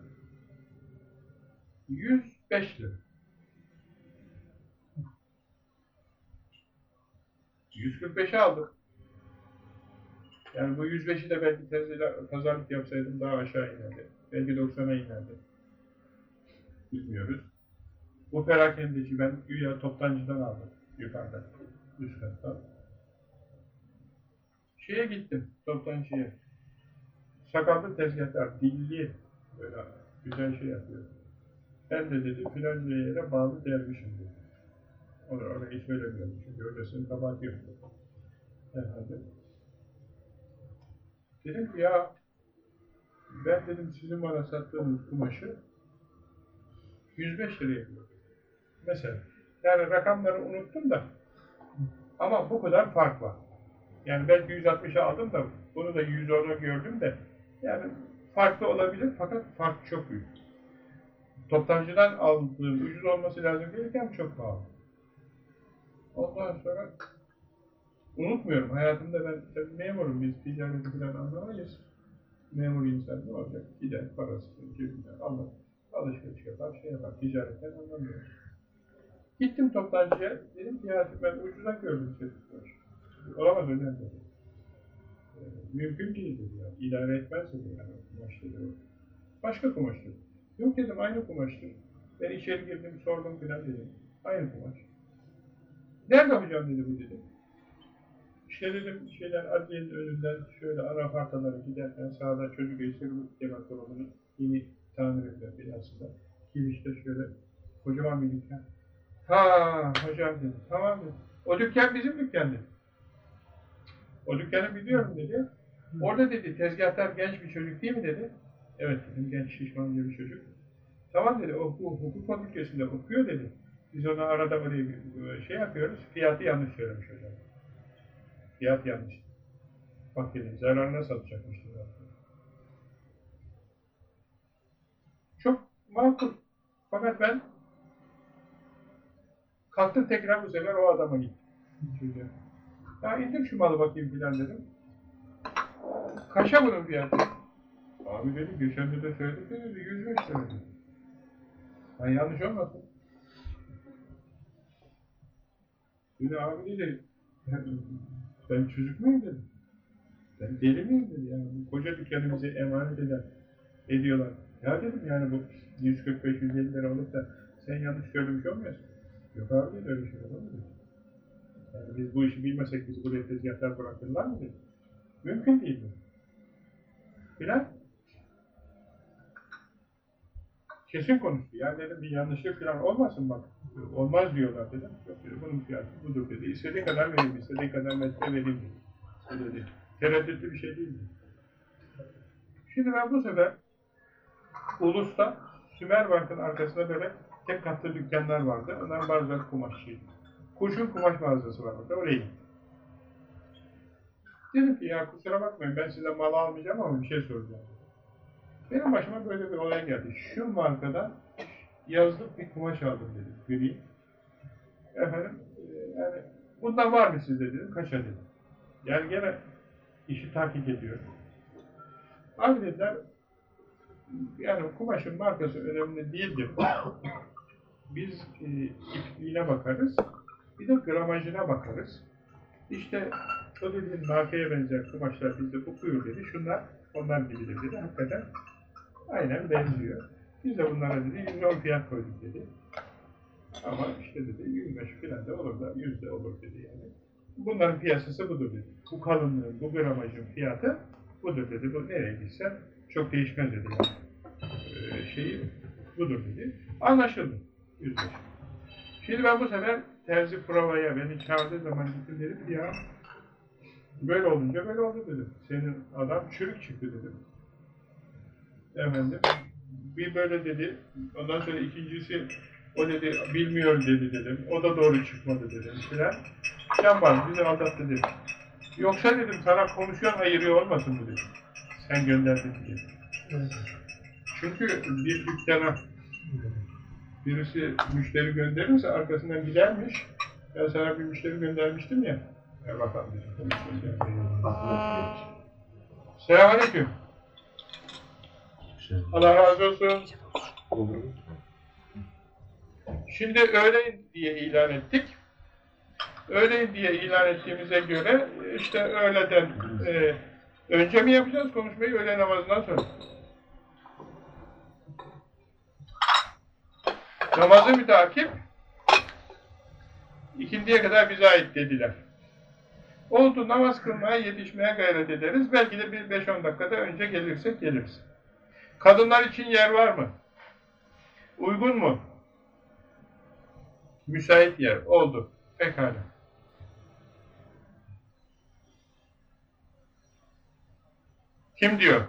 105 lira. 145'e aldım. Yani bu 105'i de belki terziyle pazarlık yapsaydım daha aşağı inerdi. Belki 90'a inerdi. Bilmiyoruz. Bu perakendeci ben güya toptancıdan aldım. Yukarıda. Üst katta. Şeye gittim. Toptancıya. Sakallı tezgahlar. Dilli. Böyle güzel şey yapıyor. Ben de dedi filanca yere bağlı dervişim dedi. Onu orayı söylemiyorum. Çünkü öylesinin kabahati yok. Efendim. Dedim ki ya ben dedim sizin bana sattığınız kumaşı 105 liraya yapıyor. Mesela. Yani rakamları unuttum da ama bu kadar fark var. Yani belki 160'a aldım da bunu da 110'a gördüm de yani farklı olabilir fakat fark çok büyük. Toptancıdan aldığım ucuz olması lazım gelirken çok pahalı. Ondan sonra unutmuyorum. Hayatımda ben tabii memurum. Biz ticareti falan anlamayız. Memur insan ne olacak? Gider parasını cebinden alır. Alışveriş yapar, şey yapar. Ticaretten anlamıyoruz. Gittim toptancıya. Dedim ki ya ben ucuza gördüm çocuklar. Olamaz hocam dedi. Ee, mümkün değil dedi ya. İdare etmez dedi yani kumaş dedi. Başka kumaş dedi. Yok dedim aynı kumaştır. Ben içeri girdim sordum filan dedim. Aynı kumaş. Nerede hocam dedi bu dedi. İşte dedim şeyden adliyenin önünden şöyle ana partalara giderken sağda çocuk eğitim dematologunu yeni tamir edilen binasında girişte şöyle kocaman bir dükkan. Ha hocam dedi. Tamam dedi. O dükkan bizim dükkan dedi. O dükkanı biliyorum dedi. Orada dedi tezgahtar genç bir çocuk değil mi dedi. Evet dedim genç şişmanca bir çocuk. Tamam dedi o bu hukuk fakültesinde okuyor dedi. Biz ona arada böyle bir şey yapıyoruz. Fiyatı yanlış söylemiş hocam. Fiyat yanlış. Bak dedim zararına satacakmış. Çok makul. Fakat ben kalktım tekrar bu sefer o adama gittim. Çocuğa. Ya indir şu malı bakayım filan dedim. Kaça bunun fiyatı? Abi dedi geçen de de söyledik de dedi 105 lira dedi. Ben yanlış olmasın. Dedi abi dedi ben çocuk muyum dedim. Ben deli miyim dedi yani bu koca dükkanı emanet eder, ediyorlar. Ya dedim yani bu 145-150 lira olup da sen yanlış söylemiş olmuyorsun. Yok abi dedi öyle şey olur dedi. Yani biz bu işi bilmesek biz buraya tezgahlar bırakırlar mı. Mümkün değil bu. Filan. Kesin konuştu. Yani dedim bir yanlışlık falan olmasın bak. Olmaz diyorlar dedim. Yok dedi bunun fiyatı budur dedi. İstediği kadar vereyim, istediği kadar metre vereyim dedi. Dedi. Tereddütlü bir şey değil. Şimdi ben bu sefer Ulus'ta Sümerbank'ın arkasında böyle tek katlı dükkanlar vardı. Onların bazıları kumaşçıydı. Kurşun kumaş mağazası var orada. Oraya gittim. Dedim ki ya kusura bakmayın ben size mal almayacağım ama bir şey soracağım. Benim başıma böyle bir olay geldi. Şu markadan yazlık bir kumaş aldım dedim. Gri. Efendim e, yani bundan var mı sizde dedim. Kaça dedim. Yani gene işi takip ediyorum. Abi dediler yani kumaşın markası önemli değildir. Biz e, ipliğine bakarız. Bir de gramajına bakarız. İşte o dediğin markaya benzer kumaşlar bizde kokuyor dedi. Şunlar ondan gibidir dedi. Hakikaten aynen benziyor. Biz de bunlara dedi 110 fiyat koyduk dedi. Ama işte dedi 25 falan da olur da 100 de olur dedi yani. Bunların piyasası budur dedi. Bu kalınlığın, bu gramajın fiyatı budur dedi. Bu nereye gitsen çok değişmez dedi. Yani. Ee, şeyi budur dedi. Anlaşıldı. 105. Şimdi ben bu sefer terzi provaya beni çağırdığı zaman gittim dedim ya böyle olunca böyle oldu dedim. Senin adam çürük çıktı dedim. Efendim bir böyle dedi. Ondan sonra ikincisi o dedi bilmiyor dedi dedim. O da doğru çıkmadı dedim filan. Can var bizi aldattı dedim. Yoksa dedim sana konuşan ayırıyor olmasın mı dedim. Sen gönderdin dedim. Çünkü bir dükkana birisi müşteri gönderirse arkasından gidermiş. Ben sana bir müşteri göndermiştim ya. Ya bakalım bizim Selamünaleyküm. Allah razı olsun. Şimdi öğleyin diye ilan ettik. Öğleyin diye ilan ettiğimize göre işte öğleden e, önce mi yapacağız konuşmayı öğle namazından sonra? Namazı mütakip ikindiye kadar bize ait dediler. Oldu namaz kılmaya yetişmeye gayret ederiz. Belki de bir 5-10 dakikada önce gelirsek geliriz. Kadınlar için yer var mı? Uygun mu? Müsait yer. Oldu. Pekala. Kim diyor?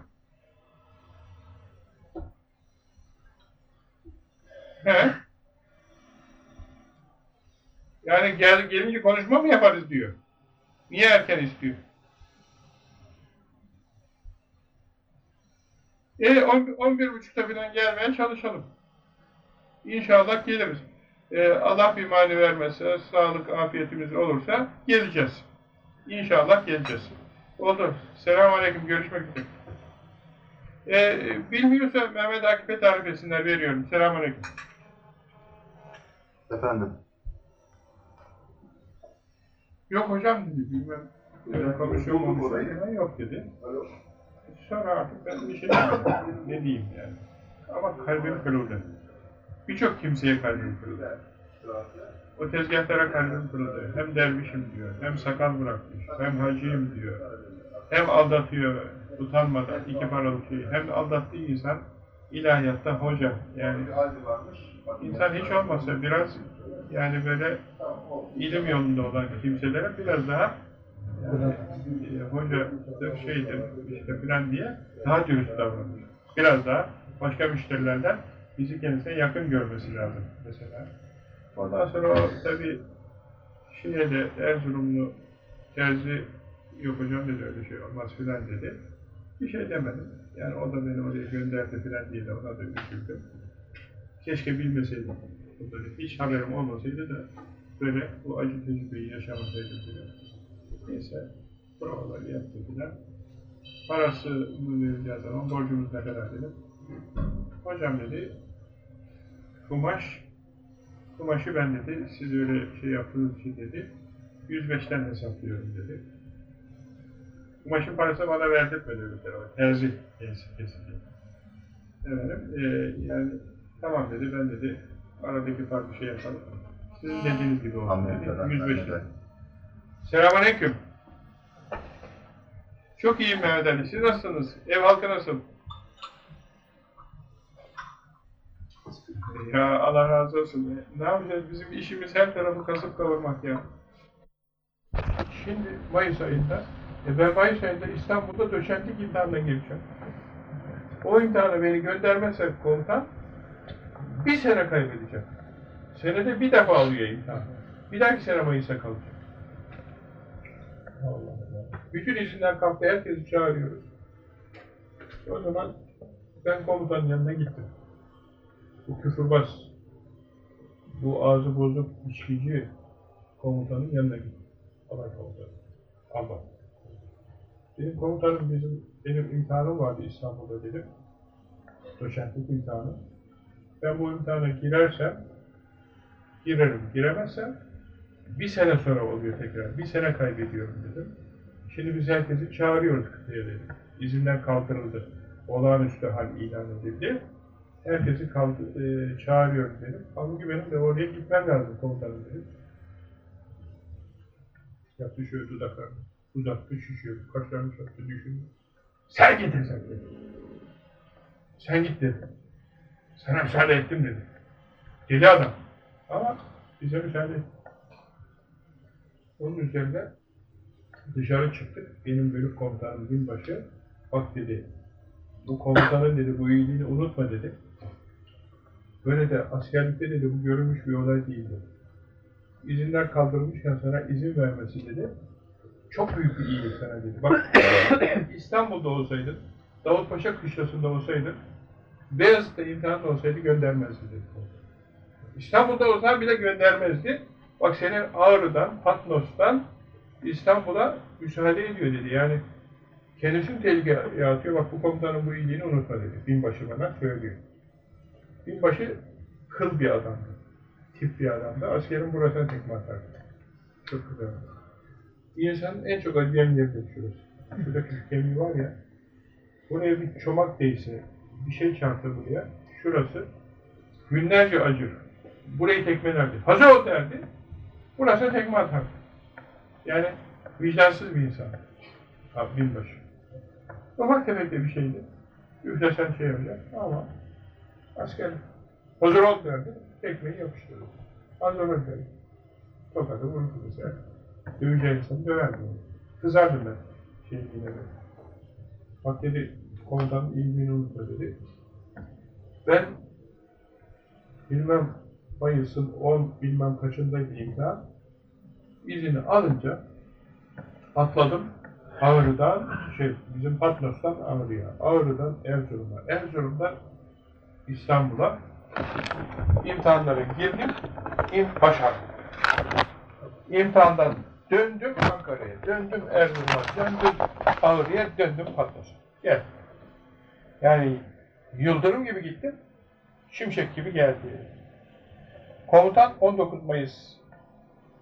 Yani gel, gelince konuşma mı yaparız diyor. Niye erken istiyor? E 11 buçukta falan gelmeye çalışalım. İnşallah geliriz. E, Allah bir mani vermezse, sağlık, afiyetimiz olursa geleceğiz. İnşallah geleceğiz. Oldu. Selamun Aleyküm. Görüşmek üzere. E, bilmiyorsa Mehmet Akif'e tarif etsinler. Veriyorum. Selamun Aleyküm. Efendim. Yok hocam dedi. Bilmem. Bulduk olmuş. orayı. Ha, Yok dedi. Alo. Sonra artık ben bir şey ne diyeyim yani. Ama kalbim kırıldı. Birçok kimseye kalbim kırıldı. O tezgahlara kalbim kırıldı. Hem dervişim diyor, hem sakal bırakmış, hem hacıyım diyor. Hem aldatıyor utanmadan iki paralık şeyi. Hem aldattığı insan ilahiyatta hoca. Yani insan hiç olmazsa biraz yani böyle ilim yolunda olan kimselere biraz daha yani, e, hocadır, şeydir, işte filan diye daha dürüst davranır. Biraz daha başka müşterilerden bizi kendisine yakın görmesi lazım mesela. Ondan sonra o tabi şeye de Erzurumlu terzi yok hocam dedi öyle şey olmaz filan dedi. Bir şey demedim. Yani o da beni oraya gönderdi filan diye de ona da üzüldüm. Keşke bilmeseydim. Bunları hiç haberim olmasaydı da böyle bu acı tecrübeyi yaşamasaydım filan. Neyse, provaları yaptı filan. Parasını vereceği zaman borcumuz ne kadar dedim. Hocam dedi, kumaş, kumaşı ben dedi, siz öyle şey yaptığınız için dedi, 105'ten hesaplıyorum dedi. Kumaşın parası bana verdirtmedi öyle tarafa, terzi kesici. Efendim, e, yani tamam dedi, ben dedi, aradaki farklı şey yapalım. Sizin dediğiniz gibi dedi, Amerika'dan. 105'ten. Selamünaleyküm. Çok iyiyim Mehmet Ali. Siz nasılsınız? Ev halkı nasıl? Ya Allah razı olsun. Ne yapacağız? Bizim işimiz her tarafı kasıp kavurmak ya. Şimdi Mayıs ayında, e ben Mayıs ayında İstanbul'da doçentlik imtihanına gireceğim. O imtihana beni göndermezse komutan, bir sene kaybedeceğim. Senede bir defa alıyor imtihan. Bir dahaki sene Mayıs'a kalacak. Allah Allah. Bütün izinler kalktı, herkesi çağırıyoruz. O zaman ben komutanın yanına gittim. Bu küfürbaz, bu ağzı bozuk içkici komutanın yanına gittim. Alay komutanı. Allah. Benim komutanım bizim, benim imtihanım vardı İstanbul'da dedim. Doçentlik imtihanı. Ben bu imtihana girersem, girerim. Giremezsem, bir sene sonra oluyor tekrar. Bir sene kaybediyorum dedim. Şimdi biz herkesi çağırıyoruz kıtaya dedim. İzinler kaldırıldı. Olağanüstü hal ilan edildi. Herkesi kaldı, e, çağırıyorum dedim. Halbuki benim de oraya gitmem lazım komutanım dedim. Yaptı şöyle dudaklarını. Uzattı, şişiyor. Kaşlarını çattı, düşündü. Sen git sen dedi. Sen git dedi. Sana müsaade ettim dedi. Deli adam. Ama bize müsaade etti. Onun üzerine dışarı çıktık. Benim bölük komutanım binbaşı. Bak dedi, bu komutanın dedi, bu iyiliğini unutma dedi. Böyle de askerlikte dedi, bu görülmüş bir olay değildi. İzinler kaldırılmışken sana izin vermesi dedi. Çok büyük bir iyilik sana dedi. Bak İstanbul'da olsaydın, Davutpaşa kışlasında olsaydın, Beyazıt'ta imtihanlı olsaydı göndermezdi dedi. İstanbul'da olsan bile göndermezdi. Bak senin Ağrı'dan, Patnos'tan İstanbul'a müsaade ediyor dedi. Yani kendisini tehlikeye atıyor. Bak bu komutanın bu iyiliğini unutma dedi. Binbaşı bana söylüyor. Binbaşı kıl bir adamdı. Tip bir adamdı. Askerin burasına tekme atardı. Çok güzel. İnsanın en çok acıyan yeridir şurası. Şuradaki şu kemiği var ya. Buraya bir çomak değse, bir şey çarptı buraya. Şurası günlerce acır. Burayı tekmelerdi. Hazır ol derdi. Burasına tekme atardı. Yani vicdansız bir insan. Binbaşı. Ufak tefek de bir şeydi. Üflesen şey yapacak ama asker hazır ol derdi. Tekmeyi yapıştırdı. Hazır ol derdi. Tokadı vurdu mesela. Döveceği insanı döverdi. Kızardım ben. Şey. Bak dedi, komutanın ilmini unutma dedi. Ben bilmem Mayıs'ın 10 bilmem kaçındaydı imtihan. İzini alınca atladım Ağrı'dan, şey bizim Patnos'tan Ağrı'ya, Ağrı'dan Erzurum'a, Erzurum'dan İstanbul'a imtihanlara girdim, im başardım. İmtihandan döndüm Ankara'ya, döndüm Erzurum'a, döndüm Ağrı'ya, döndüm Patnos'a. Gel. Yani yıldırım gibi gittim, şimşek gibi geldi. Komutan 19 Mayıs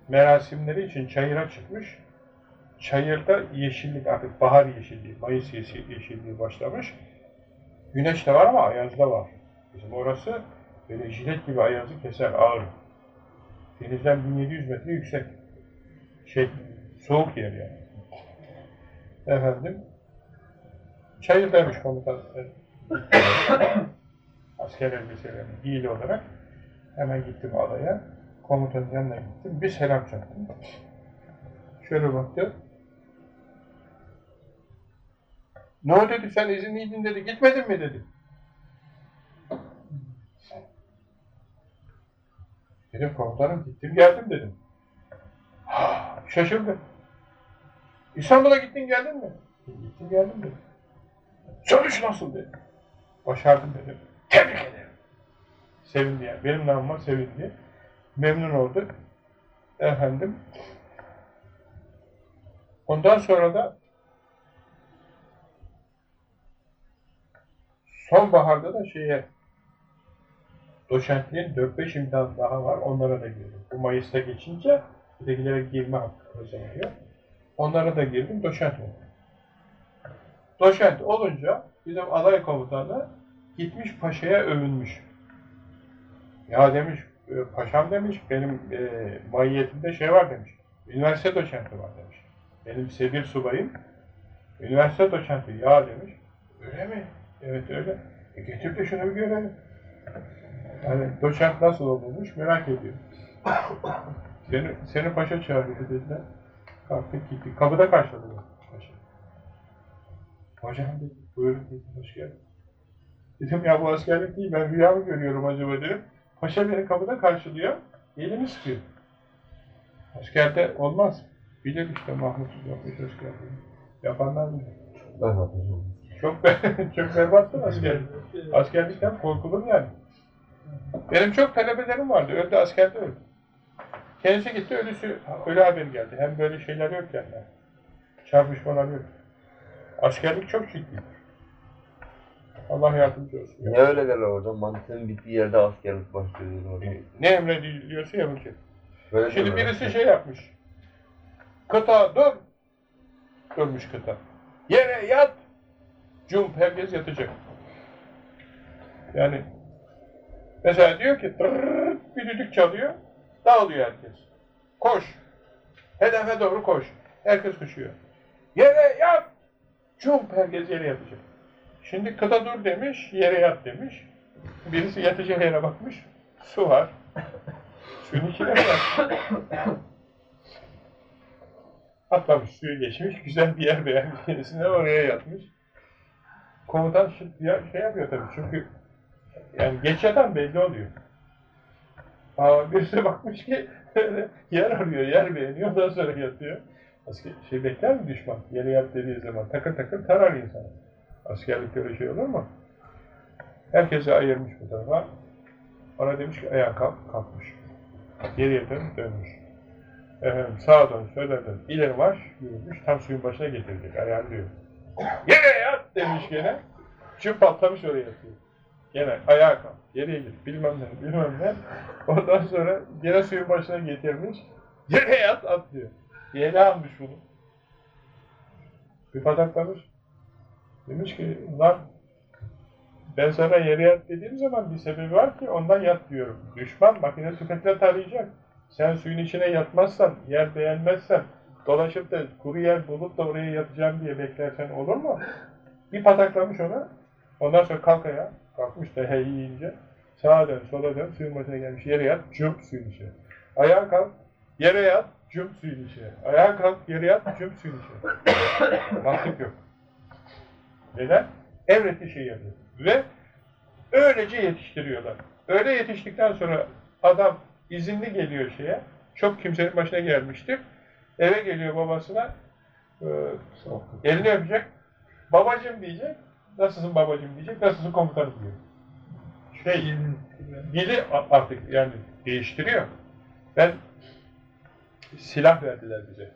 merasimleri için çayıra çıkmış. Çayırda yeşillik artık bahar yeşilliği, Mayıs yeşil- yeşilliği başlamış. Güneş de var ama ayaz da var. Bizim orası böyle jilet gibi ayazı keser, ağır. Denizden 1700 metre yüksek. Şey, soğuk yer yani. Efendim, çayırdaymış komutan. Asker elbiselerini giyili olarak hemen gittim alaya. Komutanın yanına gittim. Bir selam çaktım. Şöyle baktı. Ne o dedi sen izinliydin dedi. Gitmedin mi dedi. Dedim komutanım gittim geldim dedim. Şaşırdı. İstanbul'a gittin geldin mi? Gittim geldim dedim. Sonuç nasıl dedi. Başardım dedim. Tebrik ederim. Sevindi yani. Benim namıma sevindi. Memnun oldu. Efendim. Ondan sonra da sonbaharda da şeye doçentliğin 4-5 imtihan daha var. Onlara da girdim. Bu Mayıs'ta geçince ötekilere girme hakkı kazanıyor. Onlara da girdim. Doçent oldum. Doçent olunca bizim alay komutanı gitmiş paşaya övünmüş. Ya demiş, e, paşam demiş, benim e, mahiyetimde şey var demiş. Üniversite doçenti var demiş. Benim sebir subayım, üniversite doçenti. Ya demiş, öyle mi? Evet öyle. E getir de şunu bir görelim. Yani doçent nasıl olmuş merak ediyorum. Seni, seni paşa çağırıyor dediler. Kalktık gittik. Kapıda karşıladı beni paşa. Hocam dedi, buyurun dedi, hoş geldin. Dedim ya bu askerlik değil, ben rüya mı görüyorum acaba dedim. Paşa beni kapıda karşılıyor, elimi sıkıyor. Askerde olmaz. Bilir işte Mahmut yapmış askerde. Yapanlar mı? Hocam. Çok, ber- çok berbattı askerlik. Askerlikten korkulur yani. Benim çok talebelerim vardı, öldü askerde öldü. Kendisi gitti, ölüsü, ölü haberi geldi. Hem böyle şeyler yok yani. Çarpışmalar yok. Askerlik çok ciddi. Allah yardımcı olsun. Niye öyle derler hocam? Mantıkın bittiği yerde askerlik başlıyor diyor hocam. Ne emrediliyorsa yapılacak. Böyle Şimdi birisi şey yapmış. Kıta dur. Durmuş kıta. Yere yat. Cump herkes yatacak. Yani mesela diyor ki bir düdük çalıyor. Dağılıyor herkes. Koş. Hedefe doğru koş. Herkes koşuyor. Yere yat. Cump herkes yere yatacak. Şimdi kıta dur demiş, yere yat demiş. Birisi yatacak yere bakmış. Su var. Suyun içine var. Atlamış, suyu geçmiş, güzel bir yer beğenmiş kendisine, oraya yatmış. Komutan şey yapıyor tabii çünkü yani geç yatan belli oluyor. Aa, birisi bakmış ki yer arıyor, yer beğeniyor, ondan sonra yatıyor. Asker, şey bekler mi düşman? Yere yat dediği zaman takır takır tarar insanı. Askerlik öyle şey olur mu? Herkese ayırmış bu tarafa. Ona demiş ki ayağa kalk, kalkmış. Geriye dön, dönmüş. Efendim sağa dön, sola dön. İleri marş, yürümüş. Tam suyun başına getirecek, ayağını diyor. Yere yat demiş gene. Şu patlamış oraya yatıyor. Gene ayağa kalk, geriye git, bilmem ne, bilmem ne. Ondan sonra gene suyun başına getirmiş. Yere yat, at diyor. Yere almış bunu. Bir pataklamış. Demiş ki, lan ben sana yere yat dediğim zaman bir sebebi var ki ondan yat diyorum. Düşman makine tüfekle tarayacak. Sen suyun içine yatmazsan, yer beğenmezsen, dolaşıp da kuru yer bulup da oraya yatacağım diye beklersen olur mu? Bir pataklamış ona. Ondan sonra kalk ayağa. Kalkmış da hey yiyince. Sağa dön, sola dön, suyun başına gelmiş. Yere yat, cümp suyun içine. Ayağa kalk, yere yat, cümp suyun içine. Ayağa kalk, yere yat, cümp suyun içine. Mantık yok. Neden? Emrettiği şeyi yapıyor. Ve öylece yetiştiriyorlar. Öyle yetiştikten sonra adam izinli geliyor şeye. Çok kimsenin başına gelmiştir. Eve geliyor babasına. e, elini öpecek. Babacım diyecek. Nasılsın babacım diyecek. Nasılsın komutanım diyor. Şey, dili artık yani değiştiriyor. Ben silah verdiler bize.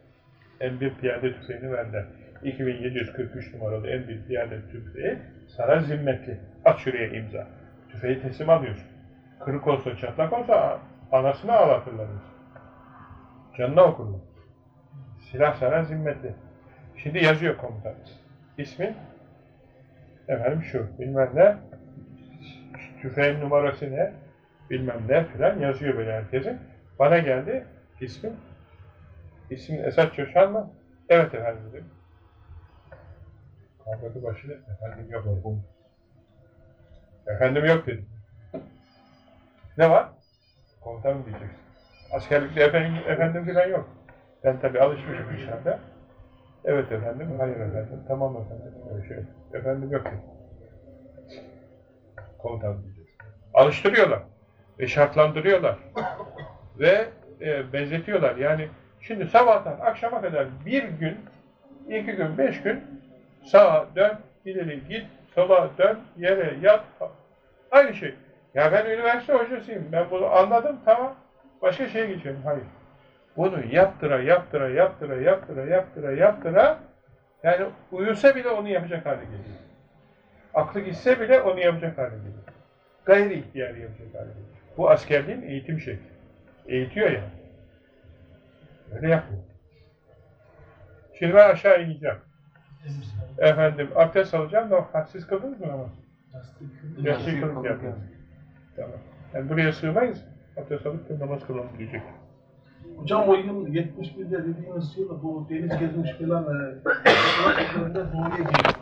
M1 piyade tüfeğini verdiler. 2743 numaralı M1 piyade tüfeği sana zimmetli. At şuraya imza. Tüfeği teslim alıyorsun. Kırık olsa, çatlak olsa anasını ağlatırlar. Canına okurlar. Silah sana zimmetli. Şimdi yazıyor komutan. İsmin? Efendim şu, bilmem ne. Tüfeğin numarası ne? Bilmem ne filan yazıyor böyle herkesin. Bana geldi ismin. İsmin Esat Coşan mı? Evet efendim dedim. Kavgası başını, efendim yok oğlum. Efendim yok dedim. Ne var? Komutanım diyeceksin. Askerlikte efendim, efendim filan yok. Ben tabii alışmışım inşallah. Evet efendim, hayır efendim, tamam efendim. Öyle şey. Efendim yok dedim. Komutanım diyeceksin. Alıştırıyorlar. Ve şartlandırıyorlar. Ve e, benzetiyorlar. Yani şimdi sabahtan akşama kadar bir gün, iki gün, beş gün sağa dön, ileri git, sola dön, yere yat. Aynı şey. Ya ben üniversite hocasıyım. Ben bunu anladım tamam. Başka şeye geçelim. Hayır. Bunu yaptıra, yaptıra, yaptıra, yaptıra, yaptıra, yaptıra yani uyusa bile onu yapacak hale geliyor. Aklı gitse bile onu yapacak hale geliyor. Gayri ihtiyari yapacak hale geliyor. Bu askerliğin eğitim şekli. Eğitiyor yani. Öyle yapmıyor. Şimdi ben aşağı ineceğim. Efendim abdest alacağım da ha, siz kıldınız mı namaz? Yastığı kılıp yaptınız. Tamam. Yani buraya sığmayız. Abdest alıp da namaz kılalım diyecek. Hocam o yıl 71'de dediğiniz yıl bu deniz gezmiş falan e, Doğu'ya gidiyor.